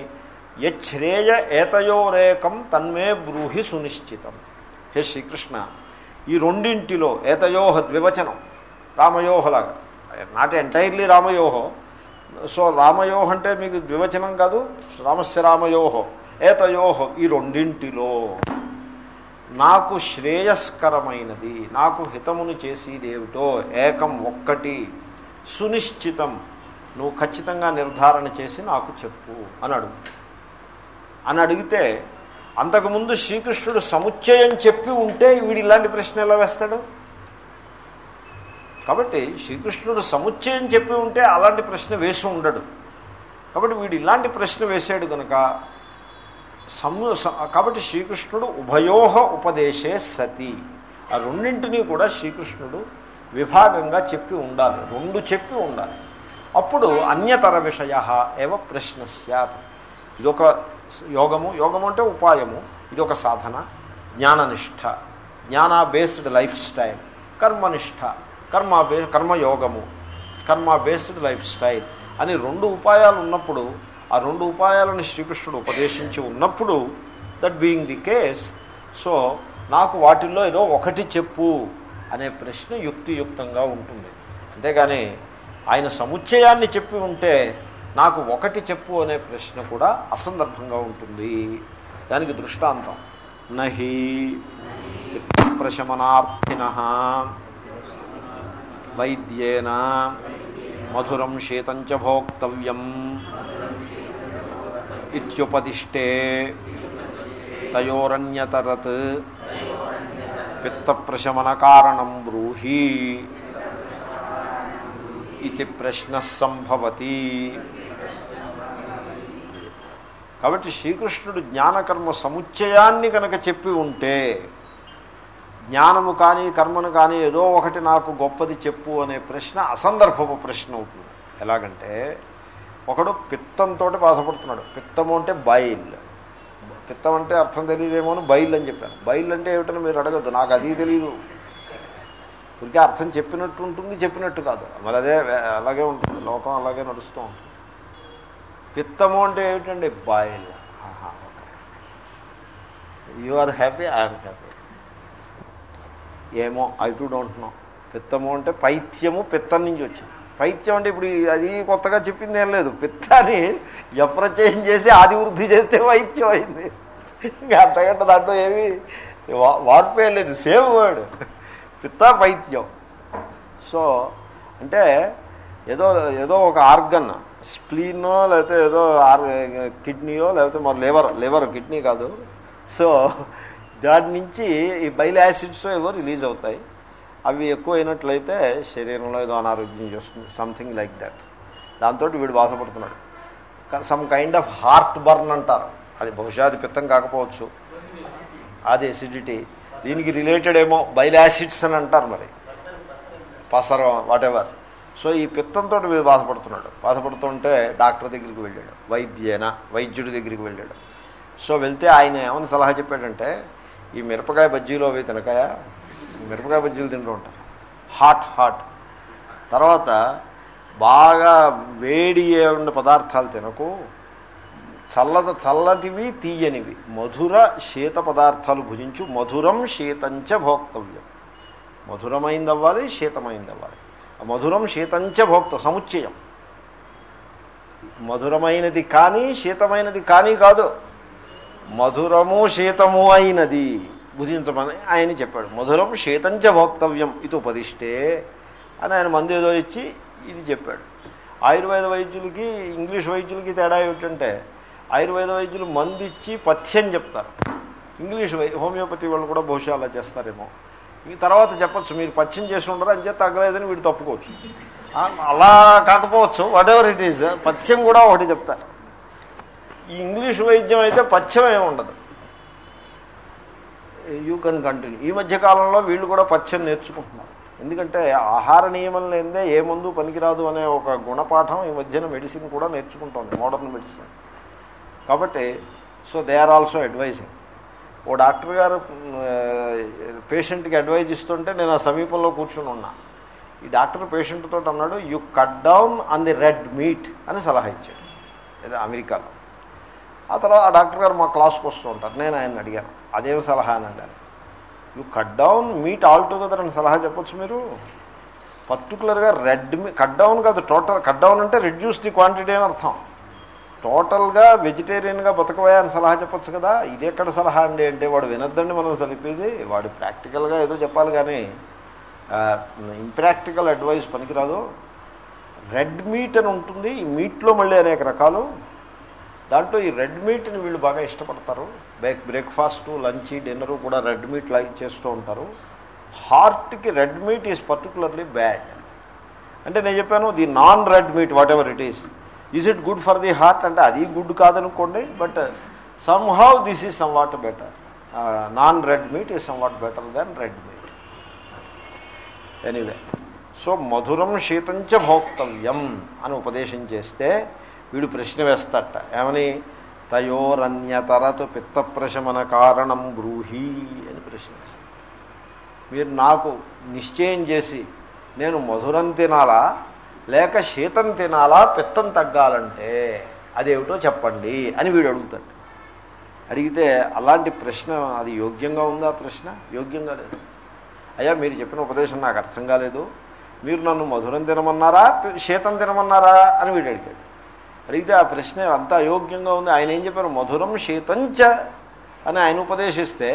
యశ్రేయ ఏతయోరేకం తన్మే బ్రూహి సునిశ్చితం. హే శ్రీకృష్ణ ఈ రెండింటిలో ఏతయోహ ద్వివచనం రామయోహలాగా నాట్ ఎంటైర్లీ రామయోహో సో రామయోహ అంటే మీకు ద్వివచనం కాదు రామస్య రామయోహో ఏతయోహో ఈ రెండింటిలో. నాకు శ్రేయస్కరమైనది నాకు హితమును చేసేదేమిటో ఏకం ఒక్కటి సునిశ్చితం. నువ్వు ఖచ్చితంగా నిర్ధారణ చేసి నాకు చెప్పు అని అడుగు అని అడిగితే అంతకుముందు శ్రీకృష్ణుడు సముచ్చయం చెప్పి ఉంటే వీడు ఇలాంటి ప్రశ్న ఎలా వేస్తాడు? కాబట్టి శ్రీకృష్ణుడు సముచ్చయం చెప్పి ఉంటే అలాంటి ప్రశ్న వేసి ఉండడు. కాబట్టి వీడు ఇలాంటి ప్రశ్న వేసాడు కనుక సము కాబట్టి శ్రీకృష్ణుడు ఉభయోహ ఉపదేశే సతి. ఆ రెండింటినీ కూడా శ్రీకృష్ణుడు విభాగంగా చెప్పి ఉండాలి. రెండు చెప్పి ఉండాలి. అప్పుడు అన్యతర విషయ ఏవ ప్రశ్న సత్ ఇదొక యోగము యోగము అంటే ఉపాయము. ఇది ఒక సాధన. జ్ఞాననిష్ట. జ్ఞాన బేస్డ్ లైఫ్ స్టైల్ కర్మనిష్ట. కర్మ బే కర్మయోగము కర్మ బేస్డ్ లైఫ్ స్టైల్ అని రెండు ఉపాయాలు ఉన్నప్పుడు ఆ రెండు ఉపాయాలను శ్రీకృష్ణుడు ఉపదేశించి ఉన్నప్పుడు that being the case so నాకు వాటిల్లో ఏదో ఒకటి చెప్పు అనే ప్రశ్న యుక్తియుక్తంగా ఉంటుంది. అంతేగాని ఆయన సముచ్చయాన్ని చెప్పి ఉంటే నాకు ఒకటి చెప్పు అనే ప్రశ్న కూడా అసందర్భంగా ఉంటుంది. దానికి దృష్టాంతం. నహి. ప్రశమనార్థిన. వైద్యేన. మధురం శీతంచ భోక్తవ్యం. ఇత్యుపదిష్టే. తయోరన్యతరత్. పిత్తప్రశమన కారణం బ్రూహి. ఇది ప్రశ్న సంభవతి కాబట్టి శ్రీకృష్ణుడు జ్ఞానకర్మ సముచ్చయాన్ని కనుక చెప్పి ఉంటే జ్ఞానము కానీ కర్మను కానీ ఏదో ఒకటి నాకు గొప్పది చెప్పు అనే ప్రశ్న అసందర్భపు ప్రశ్న అవుతుంది. ఎలాగంటే ఒకడు పిత్తంతో బాధపడుతున్నాడు. పిత్తము అంటే బైల్. పిత్తం అంటే అర్థం తెలియదేమో అని బైల్ అని చెప్పాను. బైల్ అంటే ఏమిటని మీరు అడగద్దు. నాకు అది తెలియదు ఇదికే అర్థం చెప్పినట్టు ఉంటుంది చెప్పినట్టు కాదు. మరి అదే అలాగే ఉంటుంది. లోకం అలాగే నడుస్తూ ఉంటుంది. పిత్తము అంటే ఏమిటండి? Bile. You are happy I'm happy ఏమో ఐ టు డోంట్ నో పిత్తము అంటే పైత్యము పిత్తం నుంచి వచ్చింది. పైత్యం అంటే ఇప్పుడు అది కొత్తగా చెప్పింది ఏం లేదు. పిత్తాన్ని ఎప్రచయం చేసి ఆది వృద్ధి చేస్తే వైద్యం అయింది. ఇంకా అంతకంటే దాంట్లో ఏమి వార్పే లేదు. సేమ్ వర్డ్ పిత్త పైత్యం. సో అంటే ఏదో ఏదో ఒక ఆర్గన్. స్ప్లీనో లేకపోతే ఏదో ఆర్ కిడ్నీయో లేకపోతే మరి లివర్ లివర్ కిడ్నీ కాదు. సో దాని నుంచి ఈ బైల్ యాసిడ్స్ ఏవో రిలీజ్ అవుతాయి. అవి ఎక్కువ అయినట్లయితే శరీరంలో ఏదో అనారోగ్యం చేస్తుంది. Something like that. దాంతో వీడు బాధపడుతున్నాడు. Some kind of heartburn అంటారు. అది బహుశా అది పిత్తం కాకపోవచ్చు. అది ఎసిడిటీ దీనికి రిలేటెడ్ ఏమో బైల్ యాసిడ్స్ అని అంటారు మరి. పసరం వాట్ ఎవర్ సో ఈ పిత్తంతో వీడు బాధపడుతున్నాడు. బాధపడుతుంటే డాక్టర్ దగ్గరికి వెళ్ళాడు. వైద్యేన? వైద్యుడి దగ్గరికి వెళ్ళాడు. సో వెళ్తే ఆయన ఏమని సలహా చెప్పాడంటే ఈ మిరపకాయ బజ్జీలు అవి తినకాయ? మిరపకాయ బజ్జీలు తింటూ ఉంటారు హాట్ హాట్. తర్వాత బాగా వేడి ఉండే పదార్థాలు తినకు. చల్లద చల్లటివి తీయనివి. మధుర శీత పదార్థాలు భుజించు. మధురం శీతంచ భోక్తవ్యం. మధురమైంది అవ్వాలి శీతమైంది అవ్వాలి మధురం శీతంచ భోక్త సముచ్చయం. మధురమైనది కానీ శీతమైనది కానీ కాదు. మధురము శీతము అయినది. భుజించమని ఆయన చెప్పాడు. మధురం శీతంచ భోక్తవ్యం ఇది ఉపదిష్టే అని ఆయన మందు ఏదో ఇచ్చి ఇది చెప్పాడు. ఆయుర్వేద వైద్యులకి ఇంగ్లీష్ వైద్యులకి తేడా ఏమిటంటే ఆయుర్వేద వైద్యులు మందిచ్చి పథ్యం చెప్తారు. ఇంగ్లీష్ వై హోమియోపతి వాళ్ళు కూడా బహుశా అలా చేస్తారేమో. ఈ తర్వాత చెప్పచ్చు. మీరు పథ్యం చేసి ఉండరు అని చేత తగ్గలేదని వీడు తప్పుకోవచ్చు. అలా కాకపోవచ్చు. వాట్ ఎవర్ ఇట్ ఈజ్ పథ్యం కూడా ఒకటి చెప్తారు ఈ ఇంగ్లీష్ వైద్యం అయితే పథ్యం ఏమి ఉండదు. యూ కెన్ కంటిన్యూ ఈ మధ్య కాలంలో వీళ్ళు కూడా పథ్యం నేర్చుకుంటున్నారు. ఎందుకంటే ఆహార నియమం లేదే ఏ మందు పనికిరాదు అనే ఒక గుణపాఠం ఈ మధ్యన మెడిసిన్ కూడా నేర్చుకుంటోంది మోడర్న్ మెడిసిన్ కాబట్టి so they are also advising oh doctor గారు పేషెంట్కి అడ్వైజ్ ఇస్తుంటే నేను ఆ సమీపంలో కూర్చుని ఉన్నా. ఈ డాక్టర్ పేషెంట్ తోటి అన్నాడు you cut down on the red meat అని సలహా ఇచ్చాడు. ఏదో అమెరికాలో. ఆ తర్వాత ఆ డాక్టర్ గారు మా క్లాస్కి వస్తూ ఉంటారు. నేను ఆయన అడిగాను అదేం సలహా? అని అడిగాను you cut down meat altogether అని సలహా చెప్పొచ్చు మీరు? పర్టికులర్గా రెడ్ మీ కట్ డౌన్ కాదు టోటల్ కట్ డౌన్ అంటే రిడ్యూస్ ది క్వాంటిటీ అని అర్థం. టోటల్గా వెజిటేరియన్గా బతకవా అని సలహా చెప్పొచ్చు కదా. ఇది ఎక్కడ సలహా అండి అంటే వాడు వినొద్దండి మనం సరిపోయేది. వాడు ప్రాక్టికల్గా ఏదో చెప్పాలి కానీ ఇంప్రాక్టికల్ అడ్వైస్ పనికిరాదు. రెడ్ మీట్ అని ఉంటుంది. ఈ మీట్లో మళ్ళీ అనేక రకాలు. దాంట్లో ఈ రెడ్ మీట్ని వీళ్ళు బాగా ఇష్టపడతారు. బ్రేక్ బ్రేక్ఫాస్ట్ లంచ్ డిన్నరు కూడా రెడ్ మీట్ లైక్ చేస్తూ ఉంటారు. హార్ట్కి red meat is particularly bad. అంటే నేను చెప్పాను the non red meat whatever it is. Is it good for the heart అంటే అది good కాదనుకోండి but somehow this is somewhat better non red meat is somewhat better than red meat anyway so మధురం శీతంచ భోక్తవ్యం అని ఉపదేశం చేస్తే వీడు ప్రశ్న వేస్తాట ఏమని? తయోరన్యతరతు పిత్తప్రశమన కారణం బ్రూహి అని ప్రశ్న వేస్తాడు మీరు నాకు నిశ్చయం చేసి నేను మధురం తినాలా? లేక శీతం తినాలా పిత్తం తగ్గాలంటే అదేమిటో చెప్పండి అని వీడు అడుగుతాడు. అడిగితే అలాంటి ప్రశ్న అది యోగ్యంగా ఉందా ప్రశ్న? యోగ్యంగా లేదు. అయ్యా మీరు చెప్పిన ఉపదేశం నాకు అర్థం కాలేదు. మీరు నన్ను మధురం తినమన్నారా శీతం తినమన్నారా అని వీడు అడిగాడు. అడిగితే ఆ ప్రశ్న అంత అయోగ్యంగా ఉంది. ఆయన ఏం చెప్పారు? మధురం శీతంచ అని ఆయన ఉపదేశిస్తే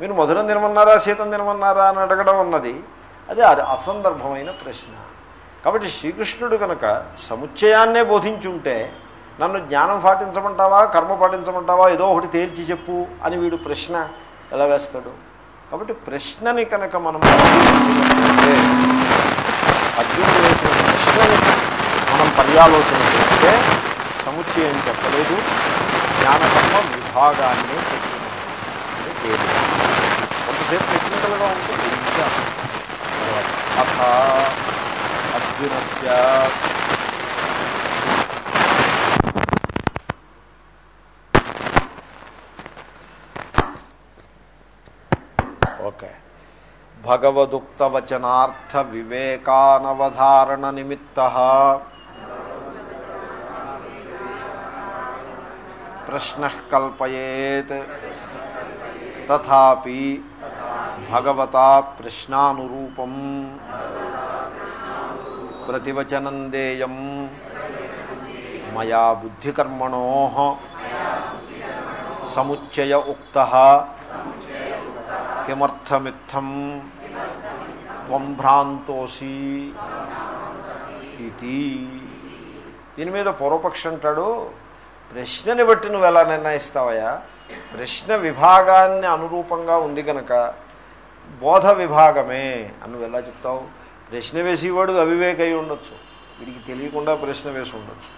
మీరు మధురం తినమన్నారా శీతం తినమన్నారా అని అడగడం అన్నది అది అది అసందర్భమైన ప్రశ్న. కాబట్టి శ్రీకృష్ణుడు కనుక సముచ్చయాన్నే బోధించుంటే నన్ను జ్ఞానం పాటించమంటావా కర్మ పాటించమంటావా ఏదో ఒకటి తేల్చి చెప్పు అని వీడు ప్రశ్న ఎలా వేస్తాడు? కాబట్టి ప్రశ్నని కనుక మనం అర్జునుడు వేసిన ప్రశ్నని మనం పర్యాలోచన చేస్తే సముచ్చయం చెప్పలేదు జ్ఞానకర్మ విభాగాన్ని కొంతసేపు టెక్నికల్గా ఉంటుంది అథ. అర్జునస్య ఓకే భగవదుక్తవచనార్థ వివేకానవధారణ నిమిత్త ప్రశ్న కల్పయేత్ తథాపి భగవతా ప్రశ్నానురూపం ప్రతివచనం దేయం మయా బుద్ధికర్మణో సముచ్చయ ఉక్త. కిమర్థమిత్థం త్వం భ్రాంతోసి ఇది దీని మీద పూర్వపక్ష అంటాడు ప్రశ్నని బట్టి నువ్వు ఎలా నిర్ణయిస్తావయ్యా? ప్రశ్న విభాగాన్ని అనురూపంగా ఉంది కనుక బోధ విభాగమే అని నువ్వు ఎలా చెప్తావు? ప్రశ్న వేసేవాడు అవివేక అయి ఉండొచ్చు. వీడికి తెలియకుండా ప్రశ్న వేసి ఉండొచ్చు.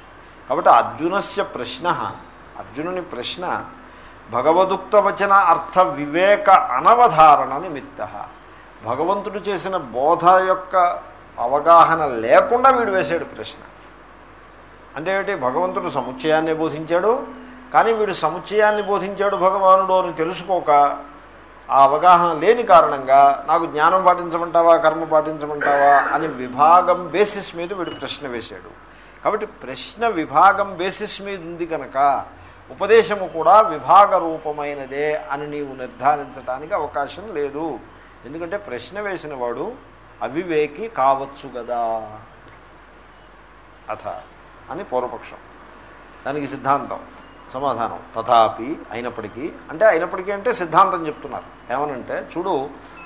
కాబట్టి అర్జునస్య ప్రశ్న అర్జునుని ప్రశ్న భగవదుక్త వచన అర్థ వివేక అనవధారణ నిమిత్త. భగవంతుడు చేసిన బోధ యొక్క అవగాహన లేకుండా వీడు వేసాడు ప్రశ్న. అంటే ఏమిటి? భగవంతుడు సముచ్చయాన్ని బోధించాడు కానీ వీడు సముచ్చయాన్ని బోధించాడు భగవానుడు అని తెలుసుకోక ఆ అవగాహన లేని కారణంగా నాకు జ్ఞానం పాటించమంటావా కర్మ పాటించమంటావా అని విభాగం బేసిస్ మీద వీడు ప్రశ్న వేశాడు. కాబట్టి ప్రశ్న విభాగం బేసిస్ మీద ఉంది కనుక ఉపదేశము కూడా విభాగ రూపమైనదే అని నీవు నిర్ధారించడానికి అవకాశం లేదు. ఎందుకంటే ప్రశ్న వేసిన వాడు అవివేకి కావచ్చు కదా అథ అని పూర్వపక్షం. దానికి సిద్ధాంతం. సమాధానం. తథాపి అయినప్పటికీ అంటే అయినప్పటికీ అంటే సిద్ధాంతం చెప్తున్నారు. ఏమనంటే చూడు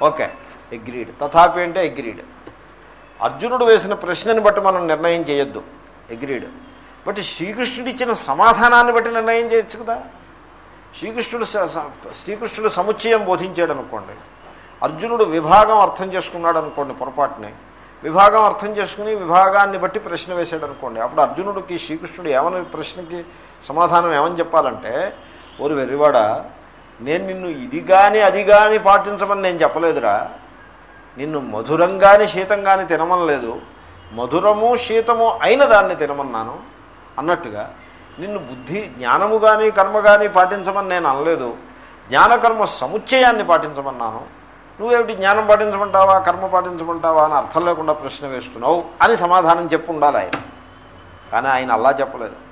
ఓకే ఎగ్రీడ్ తథాపి అంటే ఎగ్రీడ్ అర్జునుడు వేసిన ప్రశ్నని బట్టి మనం నిర్ణయం చేయొద్దు. ఎగ్రీడ్ బట్ శ్రీకృష్ణుడు ఇచ్చిన సమాధానాన్ని బట్టి నిర్ణయం చేయొచ్చు కదా. శ్రీకృష్ణుడు శ్రీకృష్ణుడు సముచ్చయం బోధించాడు అనుకోండి అర్జునుడు విభాగం అర్థం చేసుకున్నాడు అనుకోండి పొరపాటుని. విభాగం అర్థం చేసుకుని విభాగాన్ని బట్టి ప్రశ్న వేశాడు అనుకోండి అప్పుడు అర్జునుడికి శ్రీకృష్ణుడు ఏమని ప్రశ్నకి సమాధానం ఏమని చెప్పాలంటే ఓరు వెర్రివాడ నేను నిన్ను ఇది కానీ అది కానీ పాటించమని నేను చెప్పలేదురా. నిన్ను మధురంగాని కానీ తినమనలేదు. మధురము శీతము అయిన దాన్ని తినమన్నాను. అన్నట్టుగా నిన్ను బుద్ధి జ్ఞానము కానీ కర్మ కానీ పాటించమని నేను అనలేదు. జ్ఞానకర్మ సముచ్చయాన్ని పాటించమన్నాను. నువ్వేమిటి జ్ఞానం పాటించమంటావా కర్మ పాటించమంటావా అని అర్థం లేకుండా ప్రశ్న వేస్తున్నావు అని సమాధానం చెప్పు ఉండాలి ఆయన. కానీ ఆయన అలా చెప్పలేదు.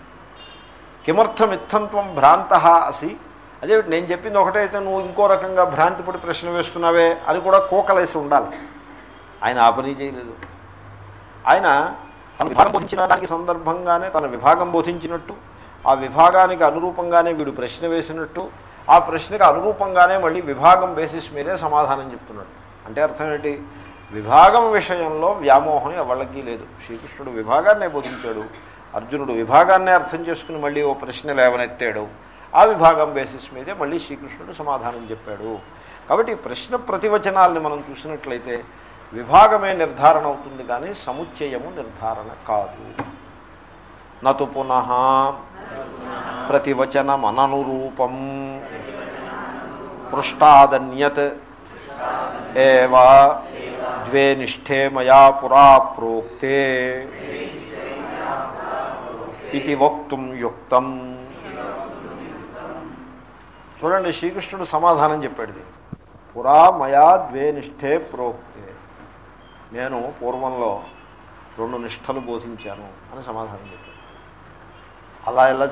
కిమర్థమిత్తంత్వం భ్రాంత అసి. అదే నేను చెప్పింది ఒకటైతే నువ్వు ఇంకో రకంగా భ్రాంతి పడి ప్రశ్న వేస్తున్నావే అని కూడా కోకలేసి ఉండాలి. ఆయన ఆ పని చేయలేదు. ఆయన తన విభాగం బోధించిన దానికి సందర్భంగానే తన విభాగం బోధించినట్టు ఆ విభాగానికి అనురూపంగానే వీడు ప్రశ్న వేసినట్టు ఆ ప్రశ్నకు అనురూపంగానే మళ్ళీ విభాగం బేసిస్ మీదే సమాధానం చెప్తున్నాడు. అంటే అర్థం ఏంటి? విభాగం విషయంలో వ్యామోహం ఎవళ్ళకి లేదు. శ్రీకృష్ణుడు విభాగాన్నే బోధించాడు. అర్జునుడు విభాగాన్నే అర్థం చేసుకుని మళ్ళీ ఓ ప్రశ్న లేవనెత్తాడు. ఆ విభాగం బేసిస్ మీదే మళ్ళీ శ్రీకృష్ణుడు సమాధానం చెప్పాడు. కాబట్టి ప్రశ్న ప్రతివచనాల్ని మనం చూసినట్లయితే విభాగమే నిర్ధారణ అవుతుంది కానీ సముచ్చయము నిర్ధారణ కాదు. నతు పునః ప్రతివచనమననురూపం. పృష్టాదన్యత్ ఏవా? ద్వే నిష్ఠే మయా పురా ప్రోక్తే. ఇది వక్తుం యుక్తం చూడండి శ్రీకృష్ణుడు సమాధానం చెప్పాడు దీన్ని పురా మయా ద్వే నిష్ఠే ప్రోక్తే. నేను పూర్వంలో రెండు నిష్ఠలు బోధించాను అని సమాధానం చెప్పాడు. అలా ఎలా